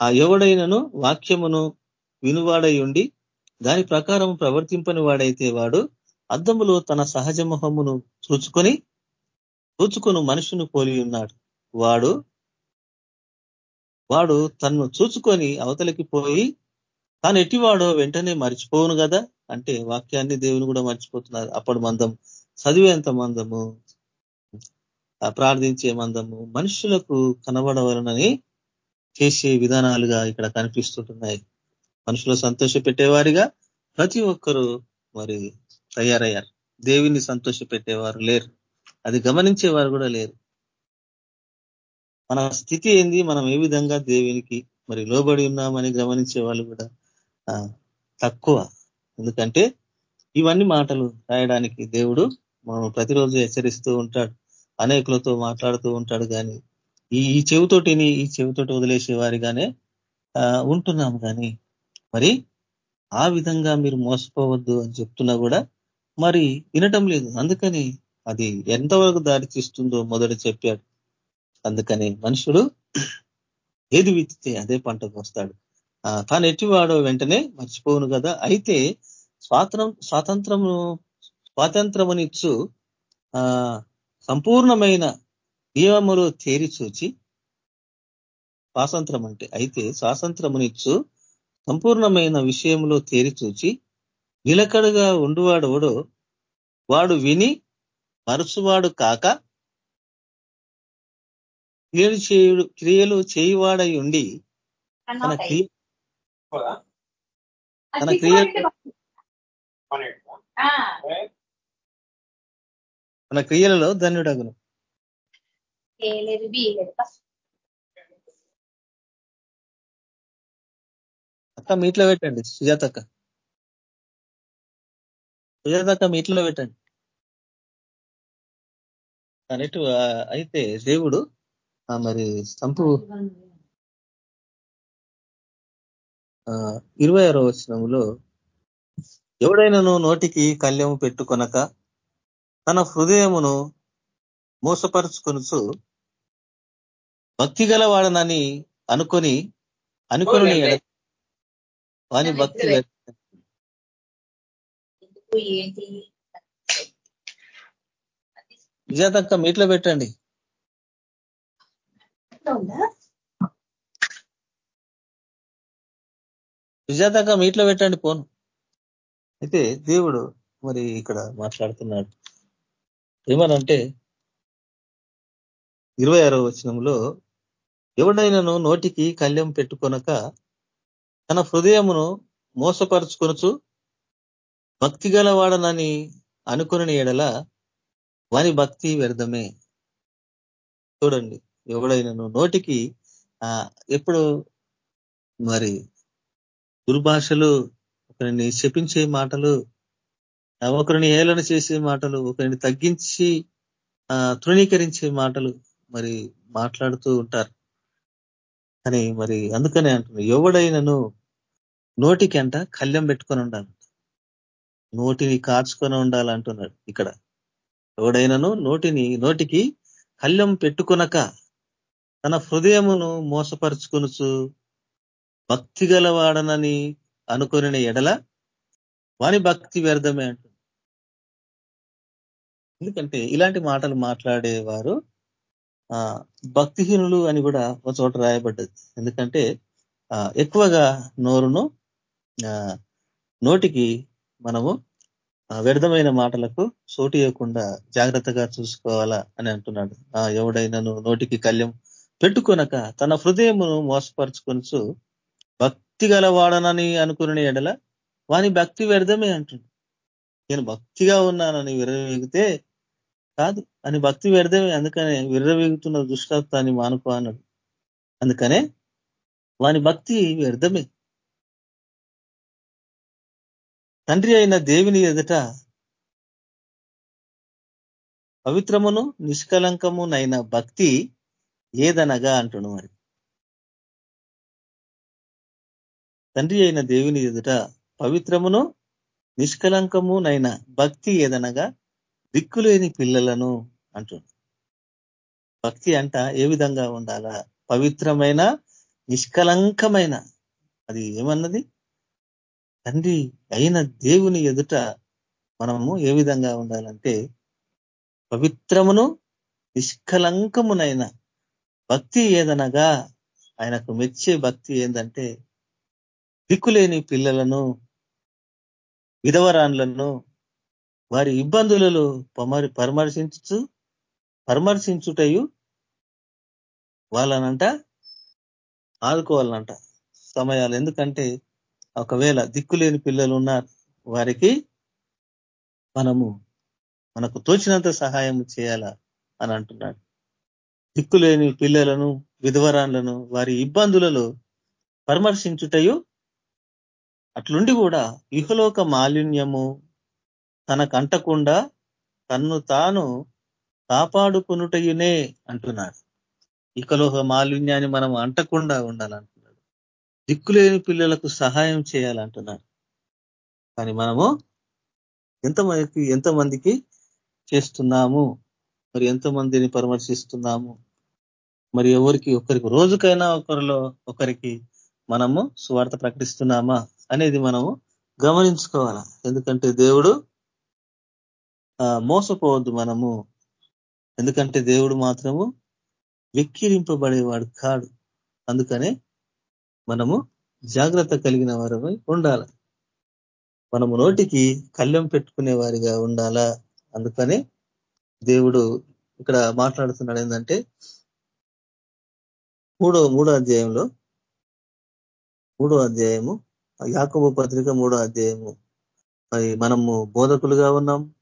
ఆ ఎవడైనను వాక్యమును వినువాడై ఉండి దాని ప్రకారం ప్రవర్తింపని వాడైతే వాడు అద్దములో తన సహజ మొహమును చూచుకొని చూచుకుని మనుషును పోలి ఉన్నాడు. వాడు వాడు తన్ను చూచుకొని అవతలికి పోయి తాను ఎట్టివాడో వెంటనే మర్చిపోవును కదా అంటే వాక్యాన్ని దేవుని కూడా మర్చిపోతున్నారు. అప్పుడు మందం చదివేంత మందము ప్రార్థించే మందము మనుషులకు కనబడవలనని చేసే విధానాలుగా ఇక్కడ కనిపిస్తుంటున్నాయి. మనుషులు సంతోష పెట్టేవారిగా ప్రతి ఒక్కరూ మరి తయారయ్యారు. దేవిని సంతోష పెట్టేవారు లేరు. అది గమనించేవారు కూడా లేరు. మన స్థితి ఏంది? మనం ఏ విధంగా దేవునికి మరి లోబడి ఉన్నామని గమనించే వాళ్ళు కూడా తక్కువ. ఎందుకంటే ఇవన్నీ మాటలు రాయడానికి దేవుడు మనం ప్రతిరోజు హెచ్చరిస్తూ ఉంటాడు. అనేకులతో మాట్లాడుతూ ఉంటాడు కానీ ఈ చెవితోటిని ఈ చెవితోటి వదిలేసే వారిగానే ఉంటున్నాము కానీ మరి ఆ విధంగా మీరు మోసపోవద్దు అని చెప్తున్నా కూడా మరి వినటం లేదు. అందుకని అది ఎంతవరకు దారి తీస్తుందో మొదట చెప్పాడు. అందుకని మనుషుడు ఏది విత్తితే అదే పంటకు వస్తాడు. తాను ఎట్టివాడో వెంటనే మర్చిపోవును కదా. అయితే స్వాతంత్రం స్వాతంత్రము స్వాతంత్రమునిచ్చు సంపూర్ణమైన నియమములు తేరి చూచి స్వాతంత్రం అంటే అయితే స్వాతంత్రమునిచ్చు సంపూర్ణమైన విషయంలో తేరి చూచి నిలకడగా ఉండువాడవడో వాడు విని మరుసువాడు కాక క్రియలు చేయుడు క్రియలు చేయువాడై ఉండి తన క్రియ తన క్రియ తన క్రియలలో ధన్యుడగును. అక్క మీట్లో పెట్టండి సుజాత అక్క. సుజాత అక్క మీట్లో పెట్టండి. అన్నట్టు అయితే దేవుడు ఆ మరి సంపు ఇరవై ఆరో వచనంలో ఎవడైనాను నోటికి కళ్యము పెట్టుకొనక తన హృదయమును మోసపరుచుకొనుచు భక్తి గలవాడనని అనుకొని అనుకొని వాని భక్తి ఏంటి? విజాతక్క మీట్లో పెట్టండి. విజాతక్క మీట్లో పెట్టండి ఫోన్. అయితే దేవుడు మరి ఇక్కడ మాట్లాడుతున్నాడు. ఏమనంటే ఇరవై ఆరో వచనంలో ఎవడైనాను నోటికి కళ్యం పెట్టుకొనక తన హృదయమును మోసపరుచుకొనచ్చు భక్తి గలవాడనని అనుకుని ఎడల వాని భక్తి వ్యర్థమే. చూడండి ఎవడైనాను నోటికి ఎప్పుడు మరి దుర్భాషలు ఒకరిని శపించే మాటలు ఒకరిని ఏలన చేసే మాటలు ఒకరిని తగ్గించి తృణీకరించే మాటలు మరి మాట్లాడుతూ ఉంటారు. అని మరి అందుకనే అంటున్నాను ఎవడైనాను నోటికి అంట కళ్యం పెట్టుకొని ఉండాలి నోటిని కాచుకొని ఉండాలంటున్నాడు ఇక్కడ. ఎవడైనాను నోటిని నోటికి కళ్ళెం పెట్టుకొనక తన హృదయమును మోసపరుచుకొనుచు భక్తి గలవాడనని అనుకుని ఎడల వాని భక్తి వ్యర్థమే అంటుంది ఎందుకంటే ఇలాంటి మాటలు మాట్లాడేవారు ఆ భక్తిహీనులు అని కూడా ఒక చోట రాయబడ్డది. ఎందుకంటే ఎక్కువగా నోరును నోటికి మనము వ్యర్థమైన మాటలకు చోటు ఇవ్వకుండా జాగ్రత్తగా చూసుకోవాలా అని అంటున్నాడు. ఆ ఎవడైనాను నోటికి కళ్యం పెట్టుకొనక తన హృదయమును మోసపరుచుకొనచ్చు భక్తి గలవాడనని అనుకుని ఎడల వాని భక్తి వ్యర్థమే అంటుంది నేను భక్తిగా ఉన్నానని విర్రవీగితే కాదు అని భక్తి వ్యర్థమే అందుకనే విర్రవీగుతున్న దుష్టత్వాన్ని మానుకో అన్నాడు. అందుకనే వాని భక్తి వ్యర్థమే. తండ్రి అయిన దేవుని ఎదుట పవిత్రమును నిష్కలంకమునైన భక్తి ఏదనగా అంటును మరి. తండ్రి అయిన దేవుని ఎదుట పవిత్రమును నిష్కలంకమునైన భక్తి ఏదనగా దిక్కులేని పిల్లలను అంటుంది భక్తి అంట ఏ విధంగా ఉండాలా? పవిత్రమైన నిష్కలంకమైన. అది ఏమన్నది? తండ్రి అయిన దేవుని ఎదుట మనము ఏ విధంగా ఉండాలంటే పవిత్రమును నిష్కలంకమునైన భక్తి ఏదనగా ఆయనకు మెచ్చే భక్తి ఏంటంటే దిక్కులేని పిల్లలను విధవరాన్లను వారి ఇబ్బందులలో పరామర్శించు పరామర్శించుటయు వాళ్ళనంట ఆదుకోవాలనంట సమయాలు. ఎందుకంటే ఒకవేళ దిక్కులేని పిల్లలు ఉన్న వారికి మనము మనకు తోచినంత సహాయం చేయాలా అని అంటున్నాడు. దిక్కులేని పిల్లలను విధవరాన్లను వారి ఇబ్బందులలో పరామర్శించుటయు అట్లుండి కూడా ఇహలోక మాలిన్యము తనకంటకుండా తన్ను తాను కాపాడుకునుటయునే అంటున్నాడు. ఇకలోక మాలిన్యాన్ని మనం అంటకుండా ఉండాలంట. దిక్కులేని పిల్లలకు సహాయం చేయాలంటున్నారు. కానీ మనము ఎంతమందికి ఎంతమందికి చేస్తున్నాము? మరి ఎంతమందిని పరామర్శిస్తున్నాము? మరి ఎవరికి ఒకరికి రోజుకైనా ఒకరిలో ఒకరికి మనము స్వార్థ ప్రకటిస్తున్నామా అనేది మనము గమనించుకోవాలి. ఎందుకంటే దేవుడు మోసపోవద్దు మనము. ఎందుకంటే దేవుడు మాత్రము వెక్కిరింపబడేవాడు కాడు. అందుకనే మనము జాగ్రత్త కలిగిన వారమై ఉండాలి. మనము నోటికి కళ్ళెం పెట్టుకునే వారిగా ఉండాలా. అందుకనే దేవుడు ఇక్కడ మాట్లాడుతున్నాడు ఏంటంటే మూడో మూడో అధ్యాయంలో మూడో అధ్యాయము యాకబు పత్రిక మూడో అధ్యాయము. మరి మనము బోధకులుగా ఉన్నాం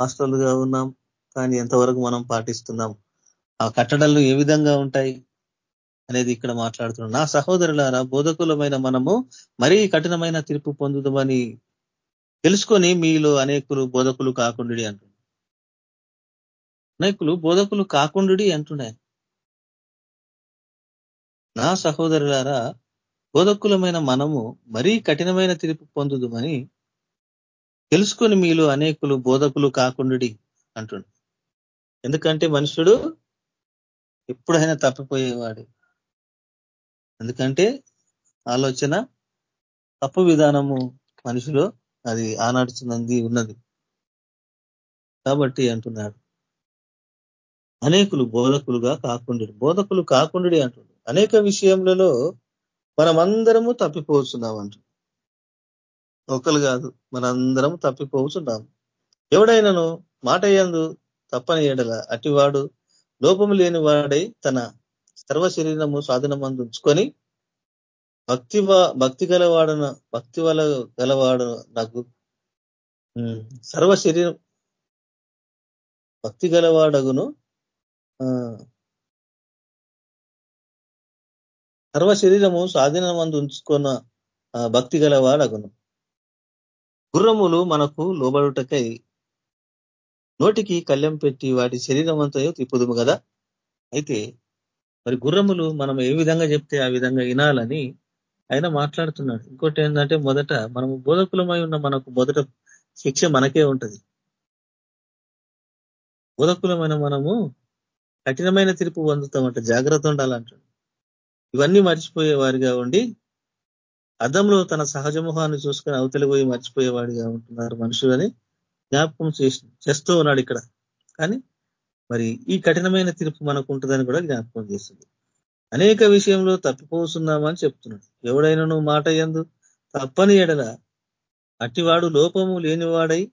హాస్టల్గా ఉన్నాం కానీ ఎంతవరకు మనం పాటిస్తున్నాం? ఆ కట్టడలు ఏ విధంగా ఉంటాయి? అనేది ఇక్కడ మాట్లాడుతున్నాం నా సహోదరులారా బోధకులమైన మనము మరీ కఠినమైన తీర్పు పొందుదామని తెలుసుకొని మీలో అనేకులు బోధకులు కాకుండా అంటున్నారు అనేకులు బోధకులు కాకుండా అంటున్నాయి. నా సహోదరులారా బోధకులమైన మనము మరీ కఠినమైన తీర్పు పొందుదమని తెలుసుకొని మీలో అనేకులు బోధకులు కాకుండా అంటుండు ఎందుకంటే మనుషుడు ఎప్పుడైనా తప్పిపోయేవాడు. ఎందుకంటే ఆలోచన తప్పు విధానము మనిషిలో అది ఆనాడుచున్నది ఉన్నది. కాబట్టి అంటున్నాడు. అనేకులు బోధకులుగా కాకుండా బోధకులు కాకుండా అంటున్నాడు. అనేక విషయములలో మనమందరము తప్పిపోతున్నాం అంటు. ఒకరు కాదు మనందరం తప్పిపోతున్నాం ఎవడైనాను మాట ఎందు తప్పని ఎడల అటివాడు లోపము లేని వాడై తన సర్వ శరీరము స్వాధీనమందు ఉంచుకొని భక్తి భక్తి గలవాడన భక్తి వల గలవాడు నాకు సర్వ శరీరం భక్తి గలవాడగును సర్వ శరీరము స్వాధీనమందు ఉంచుకున్న భక్తి గలవాడగును. గుర్రములు మనకు లోబడుటకై నోటికి కళ్యం పెట్టి వాటి శరీరం అంతయో తిప్పుదుము కదా అయితే మరి గుర్రములు మనం ఏ విధంగా చెప్తే ఆ విధంగా వినాలని ఆయన మాట్లాడుతున్నాడు. ఇంకోటి ఏంటంటే మొదట మనము బోధకులమై ఉన్న మనకు మొదట శిక్ష మనకే ఉంటుంది. బోధకులమైన మనము కఠినమైన తీర్పు పొందుతామంట జాగ్రత్త ఉండాలంటాడు. ఇవన్నీ మర్చిపోయే వారిగా ఉండి అద్దంలో తన సహజముఖాన్ని చూసుకొని అవతలి పోయి మర్చిపోయేవాడిగా ఉంటున్నారు మనుషులని జ్ఞాపకం చేసి చేస్తూ ఉన్నాడు ఇక్కడ. కానీ మరి ఈ కఠినమైన తీర్పు మనకు ఉంటుందని కూడా జ్ఞాపకం చేస్తుంది. అనేక విషయంలో తప్పిపోతున్నామని చెప్తున్నాడు. ఎవడైనా మాట ఎందు తప్పని ఎడల అట్టివాడు లోపము లేనివాడై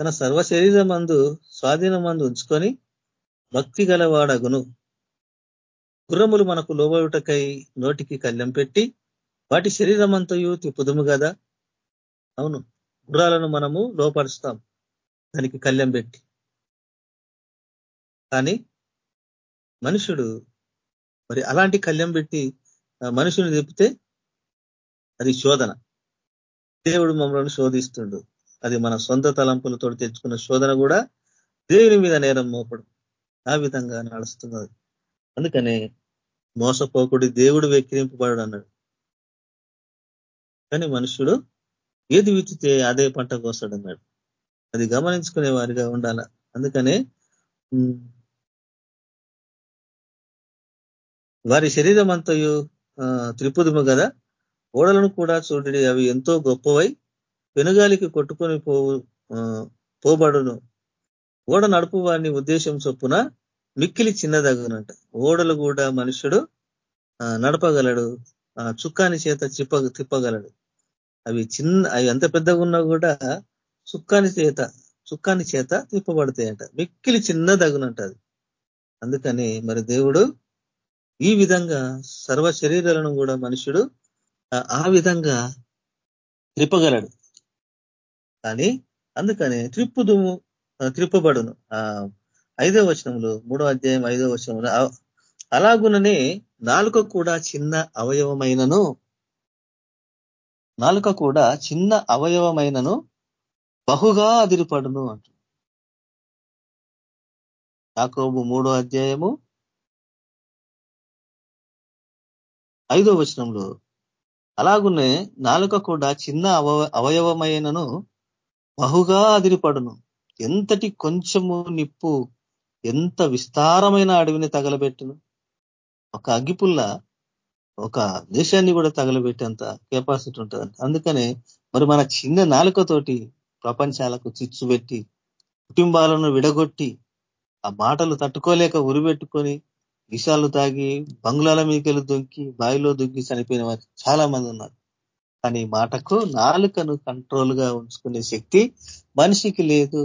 తన సర్వ శరీరమందు స్వాధీనమందు ఉంచుకొని భక్తి గలవాడగును. గుర్రములు మనకు లోబడుటకై నోటికి కళ్ళెం పెట్టి వాటి శరీరమంతయు తిప్పుదుము కదా అవును. గుర్రాలను మనము లోపరుస్తాం దానికి కళ్ళెం పెట్టి. కానీ మనుషుడు మరి అలాంటి కళ్యం పెట్టి మనుషుని తిప్పితే అది శోధన. దేవుడు మమ్మల్ని శోధిస్తుండు. అది మన సొంత తలంపులతో తెచ్చుకున్న శోధన కూడా దేవుని మీద నేరం మోపడు. ఆ విధంగా నడుస్తున్నది. అందుకనే మోసపోకుడి దేవుడు వెక్కిరింపబడు అన్నాడు. కానీ మనుషుడు ఏది విచ్చితే అదే పంట కోస్తాడు అన్నాడు అది గమనించుకునే వారిగా ఉండాల. అందుకనే వారి శరీరం అంతయు త్రిపుదుము కదా ఓడలను కూడా చూడడి అవి ఎంతో గొప్పవై పెనుగాలికి కొట్టుకొని పోవు పోబడును. ఓడ నడుపు వారిని ఉద్దేశం చొప్పున మిక్కిలి చిన్నదగునంట. ఓడలు కూడా మనుషుడు నడపగలడు. చుక్కాని చేత చిప్ప తిప్పగలడు. అవి చిన్న అవి ఎంత పెద్దగా ఉన్నా కూడా చుక్కాని చేత చుక్కాని చేత తిప్పబడతాయంట. మిక్కిలి చిన్నదగునంట అది. అందుకని మరి దేవుడు ఈ విధంగా సర్వ శరీరాలను కూడా మనుషుడు ఆ విధంగా త్రిప్పగలడు. కానీ అందుకని త్రిప్పుదుము త్రిప్పబడును. ఆ ఐదో వచనంలో మూడో అధ్యాయం ఐదో వచనంలో అలాగుననే నాలుక కూడా చిన్న అవయవమైనను నాలుక కూడా చిన్న అవయవమైనను బహుగా అదిరిపడును అంటు. యాకోబు మూడో అధ్యాయము ఐదో వచనంలో అలాగునే నాలుక కూడా చిన్న అవయవమైనను బహుగా అదిరిపడును. ఎంతటి కొంచెము నిప్పు ఎంత విస్తారమైన అడవిని తగలబెట్టును. ఒక అగ్గిపుల్ల ఒక దేశాన్ని కూడా తగలబెట్టేంత కెపాసిటీ ఉంటుంది అందుకనే మరి మన చిన్న నాలుకతోటి ప్రపంచాలకు చిచ్చు పెట్టి కుటుంబాలను విడగొట్టి ఆ మాటలు తట్టుకోలేక ఉరిపెట్టుకొని విషాలు తాగి బంగ్లాల మీకెళ్ళి దొంకి బావిలో దొంకి చనిపోయిన వారు చాలా మంది ఉన్నారు. కానీ మాటకు నాలుకను కంట్రోల్గా ఉంచుకునే శక్తి మనిషికి లేదు.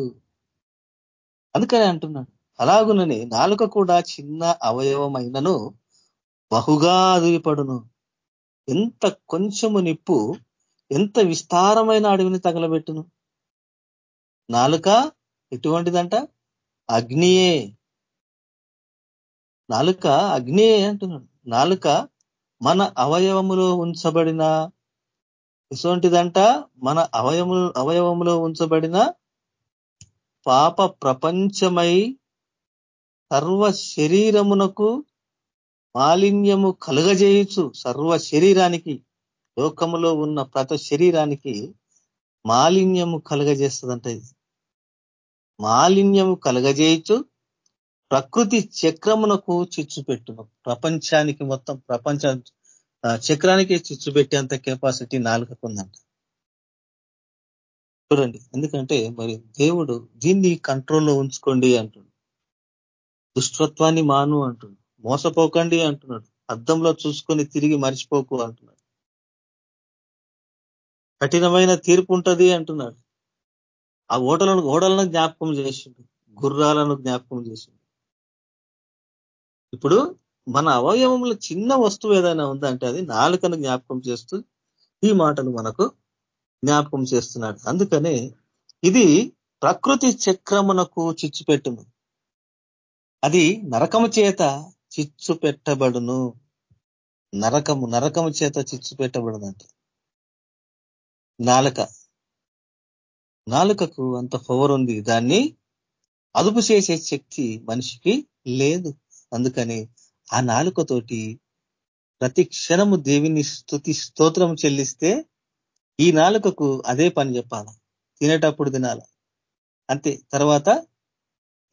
అందుకని అంటున్నాడు అలాగునని నాలుక కూడా చిన్న అవయవమైనను బహుగా అదిరిపడును. ఎంత కొంచెము నిప్పు ఎంత విస్తారమైన అడవిని తగలబెట్టును? నాలుక ఎటువంటిదంట? అగ్నియే. నాలుక అగ్నే అంటున్నాడు. నాలుక మన అవయవములో ఉంచబడిన ఎటువంటిదంట మన అవయము అవయవములో ఉంచబడిన పాప ప్రపంచమై సర్వ శరీరమునకు మాలిన్యము కలుగజేయచ్చు సర్వ శరీరానికి లోకములో ఉన్న ప్రతి శరీరానికి మాలిన్యము కలుగజేస్తుందంట ఇది. మాలిన్యము కలుగజేయచ్చు ప్రకృతి చక్రమునకు చిచ్చు పెట్టును. ప్రపంచానికి మొత్తం ప్రపంచ చక్రానికి చిచ్చు పెట్టేంత కెపాసిటీ నాలుకకుందంట. చూడండి ఎందుకంటే మరి దేవుడు దీన్ని కంట్రోల్లో ఉంచుకోండి అంటుడు. దుష్టత్వాన్ని మాను అంటుడు. మోసపోకండి అంటున్నాడు. అద్దంలో చూసుకొని తిరిగి మర్చిపోకు అంటున్నాడు. కఠినమైన తీర్పు ఉంటుంది అంటున్నాడు. ఆ ఓటలను ఓడలను జ్ఞాపకం చేసిండు. గుర్రాలను జ్ఞాపకం చేసిండు. ఇప్పుడు మన అవయవంలో చిన్న వస్తువు ఏదైనా ఉందంటే అది నాలుకను జ్ఞాపకం చేస్తూ ఈ మాటలు మనకు జ్ఞాపకం చేస్తున్నాడు. అందుకనే ఇది ప్రకృతి చక్రమునకు చిచ్చు పెట్టును. అది నరకము చేత చిచ్చు పెట్టబడును. నరకము నరకము చేత చిచ్చు పెట్టబడునంట. నాలుక. నాలుకకు అంత పవర్ ఉంది. దాన్ని అదుపు చేసే శక్తి మనిషికి లేదు. అందుకని ఆ నాలుకతోటి ప్రతి క్షణము దేవిని స్థుతి స్తోత్రం చెల్లిస్తే ఈ నాలుకకు అదే పని చెప్పాల? తినేటప్పుడు తినాల? అంతే. తర్వాత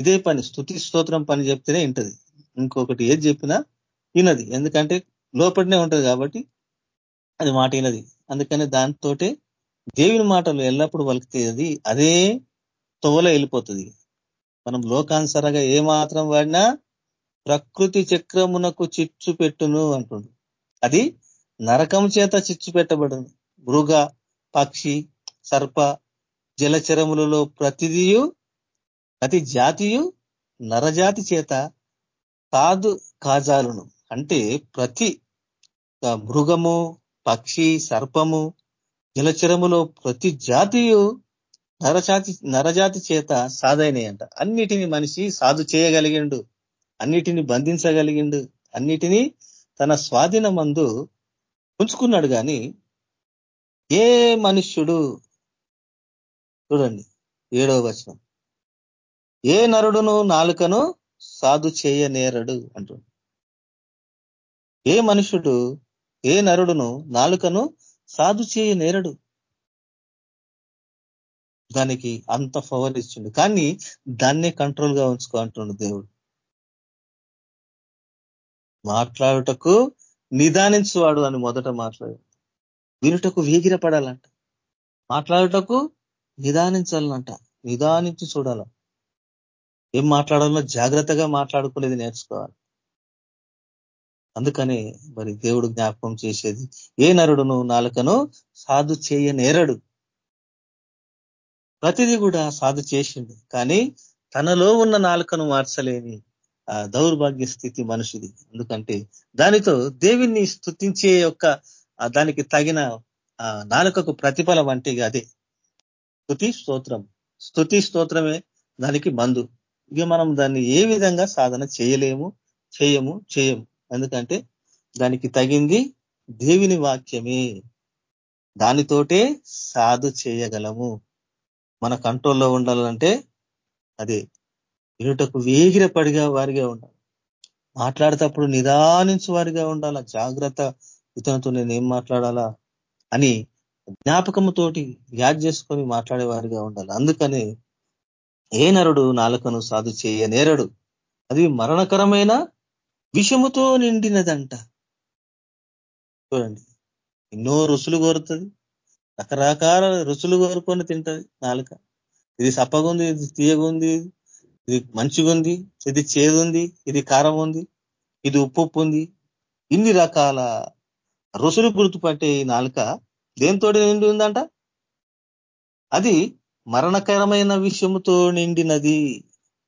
ఇదే పని స్థుతి స్తోత్రం పని చెప్తేనే వింటది. ఇంకొకటి ఏది చెప్పినా వినది. ఎందుకంటే లోపలనే ఉంటది కాబట్టి అది మాట వినది. అందుకని దాంతోటే దేవుని మాటలు ఎల్లప్పుడూ వలికితే అది అదే తోవలో వెళ్ళిపోతుంది. మనం లోకానుసరంగా ఏ మాత్రం వాడినా ప్రకృతి చక్రమునకు చిచ్చు పెట్టును అంటుండు. అది నరకం చేత చిచ్చు పెట్టబడును. మృగ పక్షి సర్ప జలచరములలో ప్రతిదియు ప్రతి జాతియు నరజాతి చేత కాదు కాజాలను. అంటే ప్రతి మృగము పక్షి సర్పము జలచరములో ప్రతి జాతియు నరజాతి నరజాతి చేత సాధైనయంట. అన్నిటిని మనిషి సాధు చేయగలిగిండు. అన్నిటిని బంధించగలిగిండు. అన్నిటినీ తన స్వాధీనమందు ఉంచుకున్నాడు కానీ ఏ మనుష్యుడు చూడండి ఏడవ వచనం. ఏ నరుడును నాలుకను సాధు చేయనేరడు అంటు ఏ మనుషుడు ఏ నరుడును నాలుకను సాధు చేయనేరడు. దానికి అంత పవర్ ఇచ్చిండు. కానీ దాన్నే కంట్రోల్గా ఉంచుకో అంటుండు దేవుడు. మాట్లాడుటకు నిదానించువాడు అని మొదట మాట్లాడు వినుటకు వేగిరపడాలంట. మాట్లాడుటకు నిదానించాలంట. నిదానించి చూడాల. ఏం మాట్లాడాలో జాగ్రత్తగా మాట్లాడుకునేది నేర్చుకోవాలి. అందుకనే మరి దేవుడు జ్ఞాపకం చేసేది ఏ నరుడును నాలుకను సాధు చేయ నేరడు. ప్రతిదీ కూడా సాధు చేసిండు. కానీ తనలో ఉన్న నాలుకను మార్చలేని దౌర్భాగ్య స్థితి మనుషుది. ఎందుకంటే దానితో దేవుణ్ణి స్థుతించే యొక్క దానికి తగిన నాలుకకు ప్రతిఫలం అంటే అదే. స్థుతి స్తోత్రం. స్థుతి స్తోత్రమే దానికి మందు. ఇక మనం దాన్ని ఏ విధంగా సాధన చేయలేము చేయము చేయము. ఎందుకంటే దానికి తగింది దేవిని వాక్యమే. దానితోటే సాధు చేయగలము. మన కంట్రోల్లో ఉండాలంటే అదే. వినుటకు వేగిరపడిగా వారిగా ఉండాలి. మాట్లాడేటప్పుడు నిదానించు వారిగా ఉండాలా? జాగ్రత్త ఇతనితో నేను ఏం మాట్లాడాలా? అని జ్ఞాపకముతోటి యాద్ చేసుకొని మాట్లాడే వారిగా ఉండాలి. అందుకని ఏ నరుడు నాలుకను సాధు చేయ నేరడు? అది మరణకరమైన విషముతో నిండినదంట. చూడండి. ఎన్నో రుసులు కోరుతుంది. రకరకాల రుచులు కోరుకొని తింటది నాలుక. ఇది సప్పగుంది ఇది తీయగుంది ఇది మంచిగా ఉంది ఇది చేదుంది ఇది కారం ఉంది ఇది ఉప్పు ఉప్పు ఉంది. ఇన్ని రకాల రుసులు గుర్తుపట్టే ఈ నాలుక దేంతో నిండి ఉందంట? అది మరణకరమైన విషయముతో నిండినది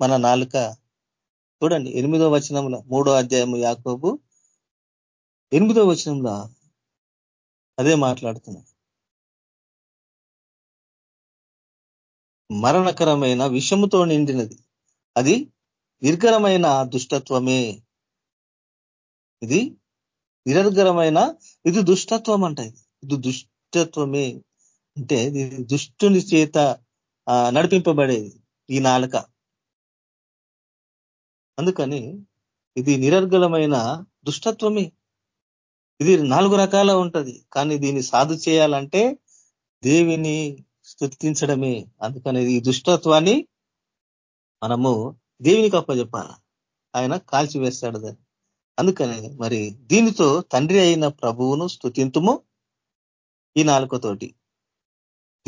మన నాలుక. చూడండి ఎనిమిదో వచనంలో మూడో అధ్యాయం యాకోబు ఎనిమిదో వచనంలో అదే మాట్లాడుతున్నాం మరణకరమైన విషముతో నిండినది. అది నిర్గరమైన దుష్టత్వమే. ఇది నిరర్గరమైన ఇది దుష్టత్వం అంట ఇది. దుష్టత్వమే. అంటే దుష్టుని చేత నడిపింపబడేది ఈ నాలుక. అందుకని ఇది నిరర్గలమైన దుష్టత్వమే. ఇది నాలుగు రకాల ఉంటది. కానీ దీన్ని సాధు చేయాలంటే దేవిని స్థుతించడమే అందుకని ఈ దుష్టత్వాన్ని మనము దేవునికి అప్పచెప్పాల ఆయన కాల్చివేస్తాడు దాన్ని అందుకని మరి దీనితో తండ్రి అయిన ప్రభువును స్థుతింతుము ఈ నాలుకతోటి.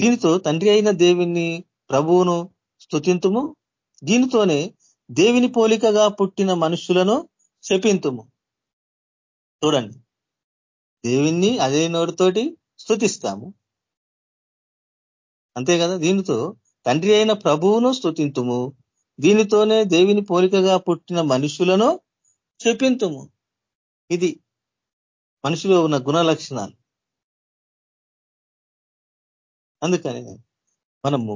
దీనితో తండ్రి అయిన దేవుని ప్రభువును స్థుతింతుము దీనితోనే దేవిని పోలికగా పుట్టిన మనుషులను శపింతుము. చూడండి. దేవిని అదే నోటితోటి స్థుతిస్తాము అంతే కదా? దీనితో తండ్రి అయిన ప్రభువును స్థుతింతుము దీనితోనే దేవిని పోలికగా పుట్టిన మనుషులను చెప్పింతుము. ఇది మనుషులో ఉన్న గుణ లక్షణాలు అందుకని మనము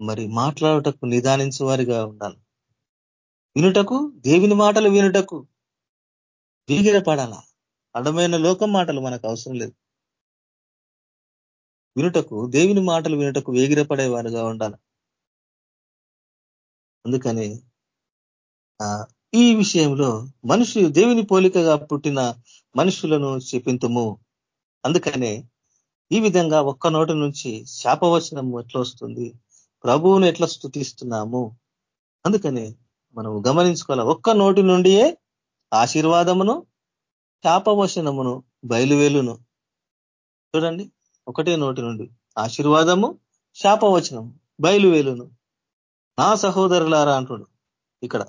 మరి మాట్లాడుటకు నిదానించే వారిగా ఉండాలి. వినుటకు దేవుని మాటలు వినుటకు పడాలా అడమైన లోకం మాటలు మనకు అవసరం లేదు. వినుటకు దేవుని మాటలు వినుటకు వేగిరపడేవారుగా ఉండాలి. అందుకని ఈ విషయంలో మనుషు దేవుని పోలికగా పుట్టిన మనుషులను చెప్పింతుము. అందుకనే ఈ విధంగా ఒక్క నోటి నుంచి శాపవచనం ఎట్లా వస్తుంది? ప్రభువును ఎట్లా స్థుతిస్తున్నాము అందుకని మనం గమనించుకోవాలి ఒక్క నోటి నుండియే ఆశీర్వాదమును శాపవచనమును బయలువేలును. చూడండి ఒకటే నోటి నుండి ఆశీర్వాదము శాపవచనం బయలువేలును. నా సహోదరులారా అంటుడు ఇక్కడ.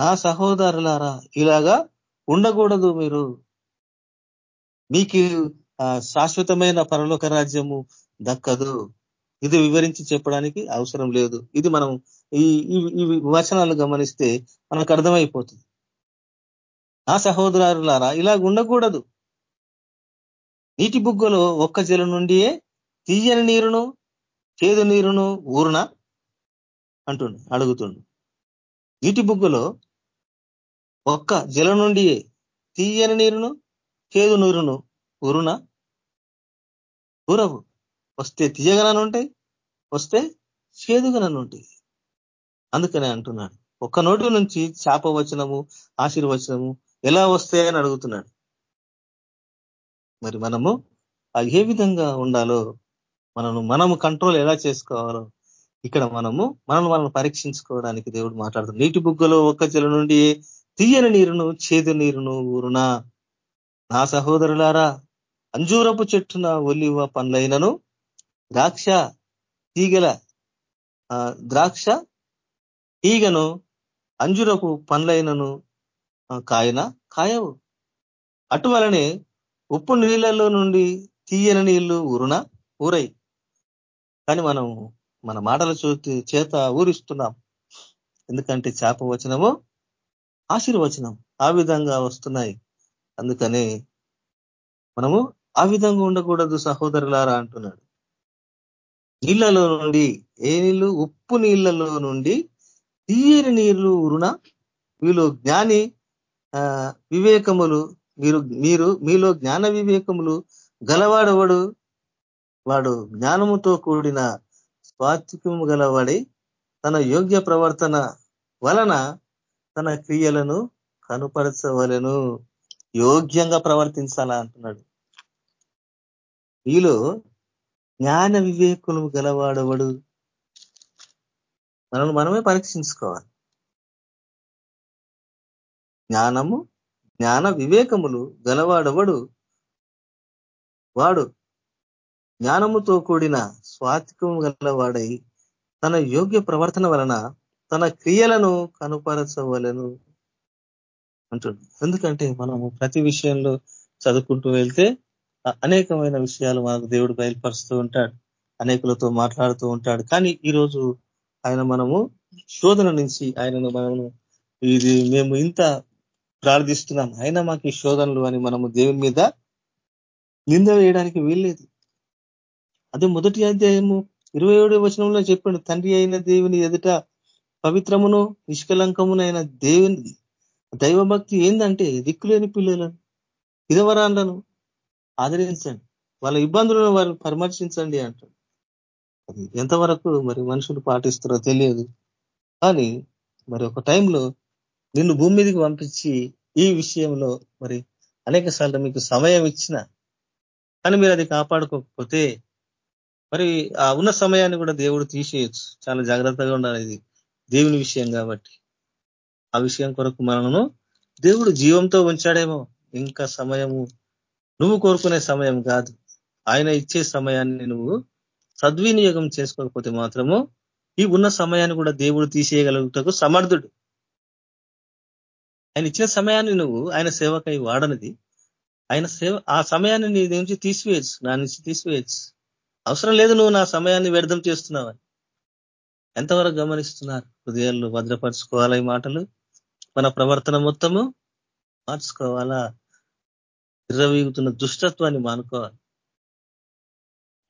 నా సహోదరులారా ఇలాగా ఉండకూడదు మీరు. మీకు శాశ్వతమైన పరలోక రాజ్యము దక్కదు. ఇది వివరించి చెప్పడానికి అవసరం లేదు. ఇది మనం ఈ ఈ వచనాలు గమనిస్తే మనకు అర్థమైపోతుంది. నా సహోదరులారా ఇలా ఉండకూడదు. నీటి బుగ్గలో ఒక్క జల నుండియే తీయని నీరును చేదు నీరును ఊరున? అంటుండు అడుగుతుండు. ఇటు బుగ్గులో ఒక్క జల నుండి తీయని నీరును చేదు నీరును ఊరున? ఊరవు. వస్తే తీయగననుంటాయి వస్తే చేదుగననుంటాయి అందుకనే అంటున్నాడు. ఒక్క నోటి నుంచి శాపవచనము ఆశీర్వచనము ఎలా వస్తాయని అడుగుతున్నాడు. మరి మనము ఏ విధంగా ఉండాలో మనము మనము కంట్రోల్ ఎలా చేసుకోవాలో ఇక్కడ మనము మనం మనం పరీక్షించుకోవడానికి దేవుడు మాట్లాడుతుంది నీటి బుగ్గలో ఒక్క జల నుండి తీయని నీరును చేదు నీరును ఊరునా. నా సహోదరులారా అంజూరపు చెట్టున ఒలివ పండ్లైనను ద్రాక్ష తీగల ద్రాక్ష తీగను అంజురపు పండ్లైనను కాయన కాయవు. అటువలనే ఉప్పు నీళ్ళలో నుండి తీయని నీళ్ళు ఊరున ఊరై. కానీ మనం మన మాటల చేత ఊరిస్తున్నాం. ఎందుకంటే చేప వచనము ఆశీర్వచనం. ఆ విధంగా వస్తున్నాయి. అందుకనే మనము ఆ విధంగా ఉండకూడదు సహోదరులారా అంటున్నాడు. నీళ్ళలో నుండి ఏ నీళ్ళు? ఉప్పు నీళ్ళలో నుండి తీయని నీళ్ళు ఉరుణ వీళ్ళు జ్ఞాని వివేకములు మీరు మీరు మీలో జ్ఞాన వివేకములు గలవాడవడు? వాడు జ్ఞానముతో కూడిన స్వాత్వికము గలవాడి తన యోగ్య ప్రవర్తన వలన తన క్రియలను కనుపరచవలను. యోగ్యంగా ప్రవర్తించాలా అంటున్నాడు. వీలో జ్ఞాన వివేకులు గలవాడవడు మనల్ని మనమే పరీక్షించుకోవాలి. జ్ఞానము జ్ఞాన వివేకములు గలవాడవడు? వాడు జ్ఞానముతో కూడిన స్వాతికము గలవాడై తన యోగ్య ప్రవర్తన వలన తన క్రియలను కనుపరచవలను అంటుడు ఎందుకంటే మనము ప్రతి విషయంలో చదువుకుంటూ వెళ్తే అనేకమైన విషయాలు మనకు దేవుడు బయలుపరుస్తూ ఉంటాడు. అనేకులతో మాట్లాడుతూ ఉంటాడు. కానీ ఈరోజు ఆయన మనము శోధన నుంచి ఆయనను మనము ఇది మేము ఇంత ప్రార్థిస్తున్నాం. అయినా మాకు ఈ శోధనలు అని మనము దేవుని మీద నింద వేయడానికి వీల్లేదు. అదే మొదటి అధ్యాయము ఇరవై ఏడు వచనంలో చెప్పాడు. తండ్రి అయిన దేవుని ఎదుట పవిత్రమును నిష్కలంకమునైన దేవుని దైవభక్తి ఏంటంటే దిక్కులేని పిల్లలను ఇదవరాలను ఆదరించండి. వాళ్ళ ఇబ్బందులను వారు పరామర్శించండి అంటాడు. అది ఎంతవరకు మరి మనుషులు పాటిస్తారో తెలియదు. కానీ మరి ఒక టైంలో నిన్ను భూమి మీదకి పంపించి ఈ విషయంలో మరి అనేక సార్లు మీకు సమయం ఇచ్చిన కానీ మీరు అది కాపాడుకోకపోతే మరి ఆ ఉన్న సమయాన్ని కూడా దేవుడు తీసేయచ్చు. చాలా జాగ్రత్తగా ఉండాలి ఇది. దేవుని విషయం కాబట్టి. ఆ విషయం కొరకు మనను దేవుడు జీవంతో ఉంచాడేమో. ఇంకా సమయము నువ్వు కోరుకునే సమయం కాదు. ఆయన ఇచ్చే సమయాన్ని నువ్వు సద్వినియోగం చేసుకోకపోతే మాత్రము ఈ ఉన్న సమయాన్ని కూడా దేవుడు తీసేయగలుగుటకు సమర్థుడు. ఆయన ఇచ్చిన సమయాన్ని నువ్వు ఆయన సేవకై వాడనిది. ఆయన సేవ ఆ సమయాన్ని నీ నుంచి తీసివేయచ్చు. నా నుంచి తీసివేయచ్చు. అవసరం లేదు నువ్వు నా సమయాన్ని వ్యర్థం చేస్తున్నావని. ఎంతవరకు గమనిస్తున్నారు? హృదయాల్లో భద్రపరుచుకోవాలా ఈ మాటలు? మన ప్రవర్తన మొత్తము మార్చుకోవాలా? ఇర్రవీగుతున్న దుష్టత్వాన్ని మానుకోవాలి.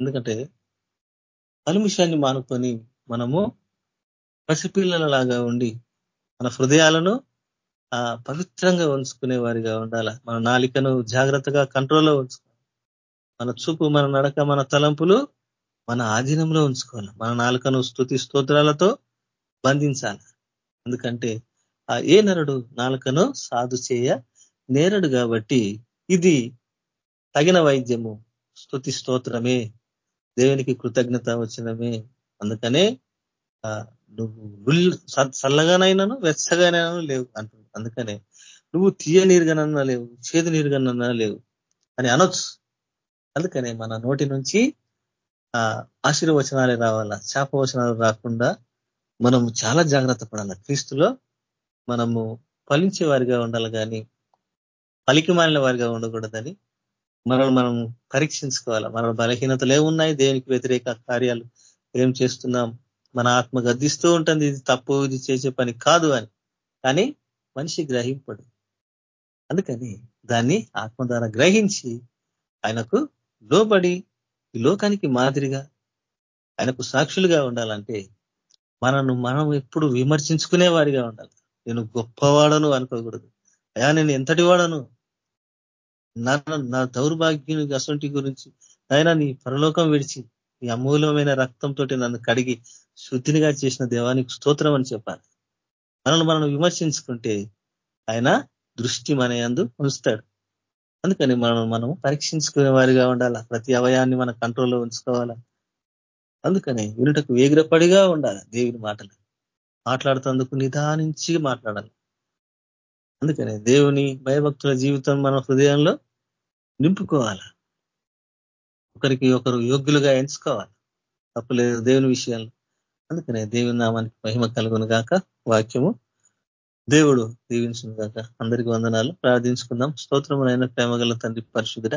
ఎందుకంటే కలుమిషాన్ని మానుకొని మనము పసిపిల్లలలాగా ఉండి మన హృదయాలను పవిత్రంగా ఉంచుకునే వారిగా ఉండాల? మన నాలికను జాగ్రత్తగా కంట్రోల్లో ఉంచుకోవాలి మన చూపు మన నడక మన తలంపులు మన ఆధీనంలో ఉంచుకోవాలి. మన నాలుకను స్థుతి స్తోత్రాలతో బంధించాలి. ఎందుకంటే ఆ ఏ నరుడు నాలుకను సాధు చేయ నేరడు కాబట్టి ఇది తగిన వైద్యము. స్థుతి స్తోత్రమే. దేవునికి కృతజ్ఞత వచ్చినమే అందుకనే నువ్వు చల్లగానైనాను వెచ్చగానైనాను లేవు అంటుంది అందుకనే నువ్వు తీయ నీరుగానన్నా లేవు చేదు నీరుగానన్నా లేవు అని అనొచ్చు. అందుకనే మన నోటి నుంచి ఆశీర్వచనాలు ఆశీర్వచనాలే రావాలా? శాపవచనాలు రాకుండా మనం చాలా జాగ్రత్త పడాలి? క్రీస్తులో మనము ఫలించే వారిగా ఉండాలి కానీ పలికి మాలిన వారిగా ఉండకూడదని మనం మనం పరీక్షించుకోవాలి? మన బలహీనతలు ఏమున్నాయి? దేనికి వ్యతిరేక కార్యాలు ఏం చేస్తున్నాం? మన ఆత్మ గద్దిస్తూ ఉంటుంది ఇది తప్పు ఇది చేసే పని కాదు అని. కానీ మనిషి గ్రహింపడు. అందుకని దాన్ని ఆత్మ ద్వారా గ్రహించి ఆయనకు లోబడి ఈ లోకానికి మాదిరిగా ఆయనకు సాక్షులుగా ఉండాలంటే మనను మనం ఎప్పుడు విమర్శించుకునే వారిగా ఉండాలి. నేను గొప్పవాడను అనుకోకూడదు. అయా నేను ఎంతటి వాడను? నా నా దౌర్భాగ్యం అసంటి గురించి ఆయన నీ పరలోకం విడిచి ఈ అమూల్యమైన రక్తంతో నన్ను కడిగి శుద్ధినిగా చేసిన దేవానికి స్తోత్రం అని చెప్పాలి. మనల్ని మనం విమర్శించుకుంటే ఆయన దృష్టి మన యందు ఉంచుతాడు. అందుకని మనం మనం పరీక్షించుకునే వారిగా ఉండాలా? ప్రతి అవయాన్ని మన కంట్రోల్లో ఉంచుకోవాలా? అందుకని వినుటకు వేగిరపడిగా ఉండాలి దేవుని మాటలు? మాట్లాడుతందుకు నిదానించి మాట్లాడాలి. అందుకని దేవుని భయభక్తుల జీవితం మన హృదయంలో నింపుకోవాలి? ఒకరికి ఒకరు యోగ్యులుగా ఎంచుకోవాలి? తప్పులేదు దేవుని విషయాలు. అందుకనే దేవుని నామానికి మహిమ కలుగును గాక. వాక్యము దేవుడు దీవించిన గాక అందరికీ వందనాలు. ప్రార్థించుకుందాం. స్తోత్రమునైన ప్రేమగల తండ్రి పరిశుద్ధుడ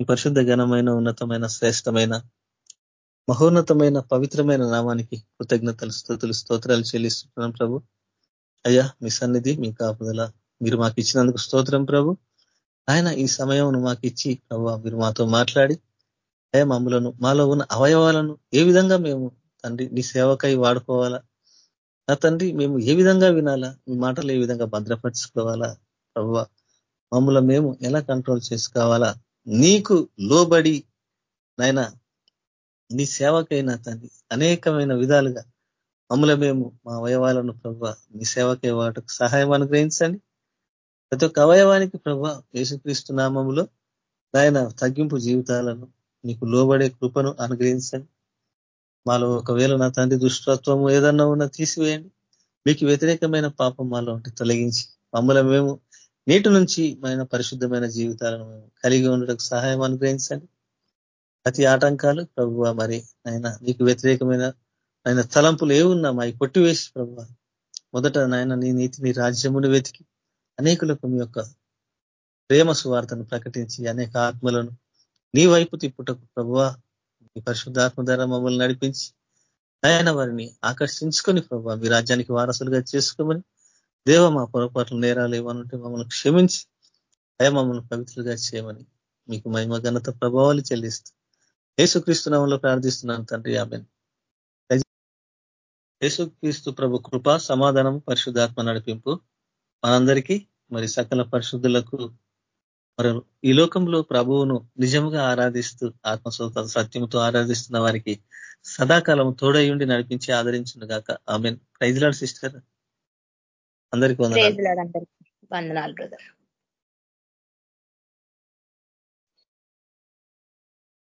ఈ పరిశుద్ధ ఘనమైన ఉన్నతమైన శ్రేష్టమైన మహోన్నతమైన పవిత్రమైన నామానికి కృతజ్ఞతలు స్థుతులు స్తోత్రాలు చెల్లిస్తున్నాం ప్రభు. అయ్యా మీ సన్నిధి మీ కాపుదల మీరు మాకు ఇచ్చినందుకు స్తోత్రం ప్రభు. ఆయన ఈ సమయం మాకు ఇచ్చి ప్రభు మీరు మాతో మాట్లాడి అయ్యా మమ్మలను మాలో ఉన్న అవయవాలను ఏ విధంగా మేము తండ్రి నీ సేవకై వాడుకోవాలా? నా తండ్రి మేము ఏ విధంగా వినాలా? మీ మాటలు ఏ విధంగా భద్రపరచుకోవాలా? ప్రభు మమ్మల్ని మేము ఎలా కంట్రోల్ చేసుకోవాలా? నీకు లోబడి నాయన నీ సేవకైనా తండ్రి అనేకమైన విధాలుగా మమ్మల్ని మేము మా అవయవాలను ప్రభు నీ సేవకే వాటికి సహాయం అనుగ్రహించండి. ప్రతి ఒక్క అవయవానికి ప్రభు యేసుక్రీస్తు నామములో నాయన తగ్గింపు జీవితాలను నీకు లోబడే కృపను అనుగ్రహించండి. మాలో ఒకవేళ నా తండ్రి దుష్టత్వము ఏదన్నా ఉన్నా తీసివేయండి. మీకు వ్యతిరేకమైన పాపం మాలో ఉంటే తొలగించి మమ్మల్ని మేము నేటి నుంచి మన పరిశుద్ధమైన జీవితాలను మేము కలిగి ఉండటం సహాయం అనుగ్రహించండి. ప్రతి ఆటంకాలు ప్రభు మరి ఆయన మీకు వ్యతిరేకమైన ఆయన తలంపులు ఏమున్నా మా కొట్టివేసి ప్రభు మొదట నాయన నీ నీతి నీ రాజ్యమును వెతికి అనేకులకు మీ యొక్క ప్రేమ సువార్తను ప్రకటించి అనేక ఆత్మలను నీ వైపు తిప్పుటకు ప్రభువ ఈ పరిశుద్ధాత్మ ద్వారా మమ్మల్ని నడిపించి ఆయన వారిని ఆకర్షించుకొని ప్రభావ మీ రాజ్యానికి వారసులుగా చేసుకోమని దేవ మా పొరపాట్లు నేరాలు ఏమనుంటే మమ్మల్ని క్షమించి అయ మమ్మల్ని పవిత్రులుగా చేయమని మీకు మహిమ ఘనత ప్రభావాలు చెల్లిస్తూ యేసుక్రీస్తునామంలో ప్రార్థిస్తున్నాను తండ్రి. ఆమె యేసుక్రీస్తు ప్రభు కృప సమాధానం పరిశుద్ధాత్మ నడిపింపు మనందరికీ మరి సకల పరిశుద్ధులకు మరి ఈ లోకంలో ప్రభువును నిజంగా ఆరాధిస్తూ ఆత్మస్వత సత్యంతో ఆరాధిస్తున్న వారికి సదాకాలం తోడయుండి నడిపించి ఆదరించును గాక. ఆమె ప్రైజ్లాడ్ సిస్టర్. అందరికీ వందనాలు. వందనాలు బ్రదర్.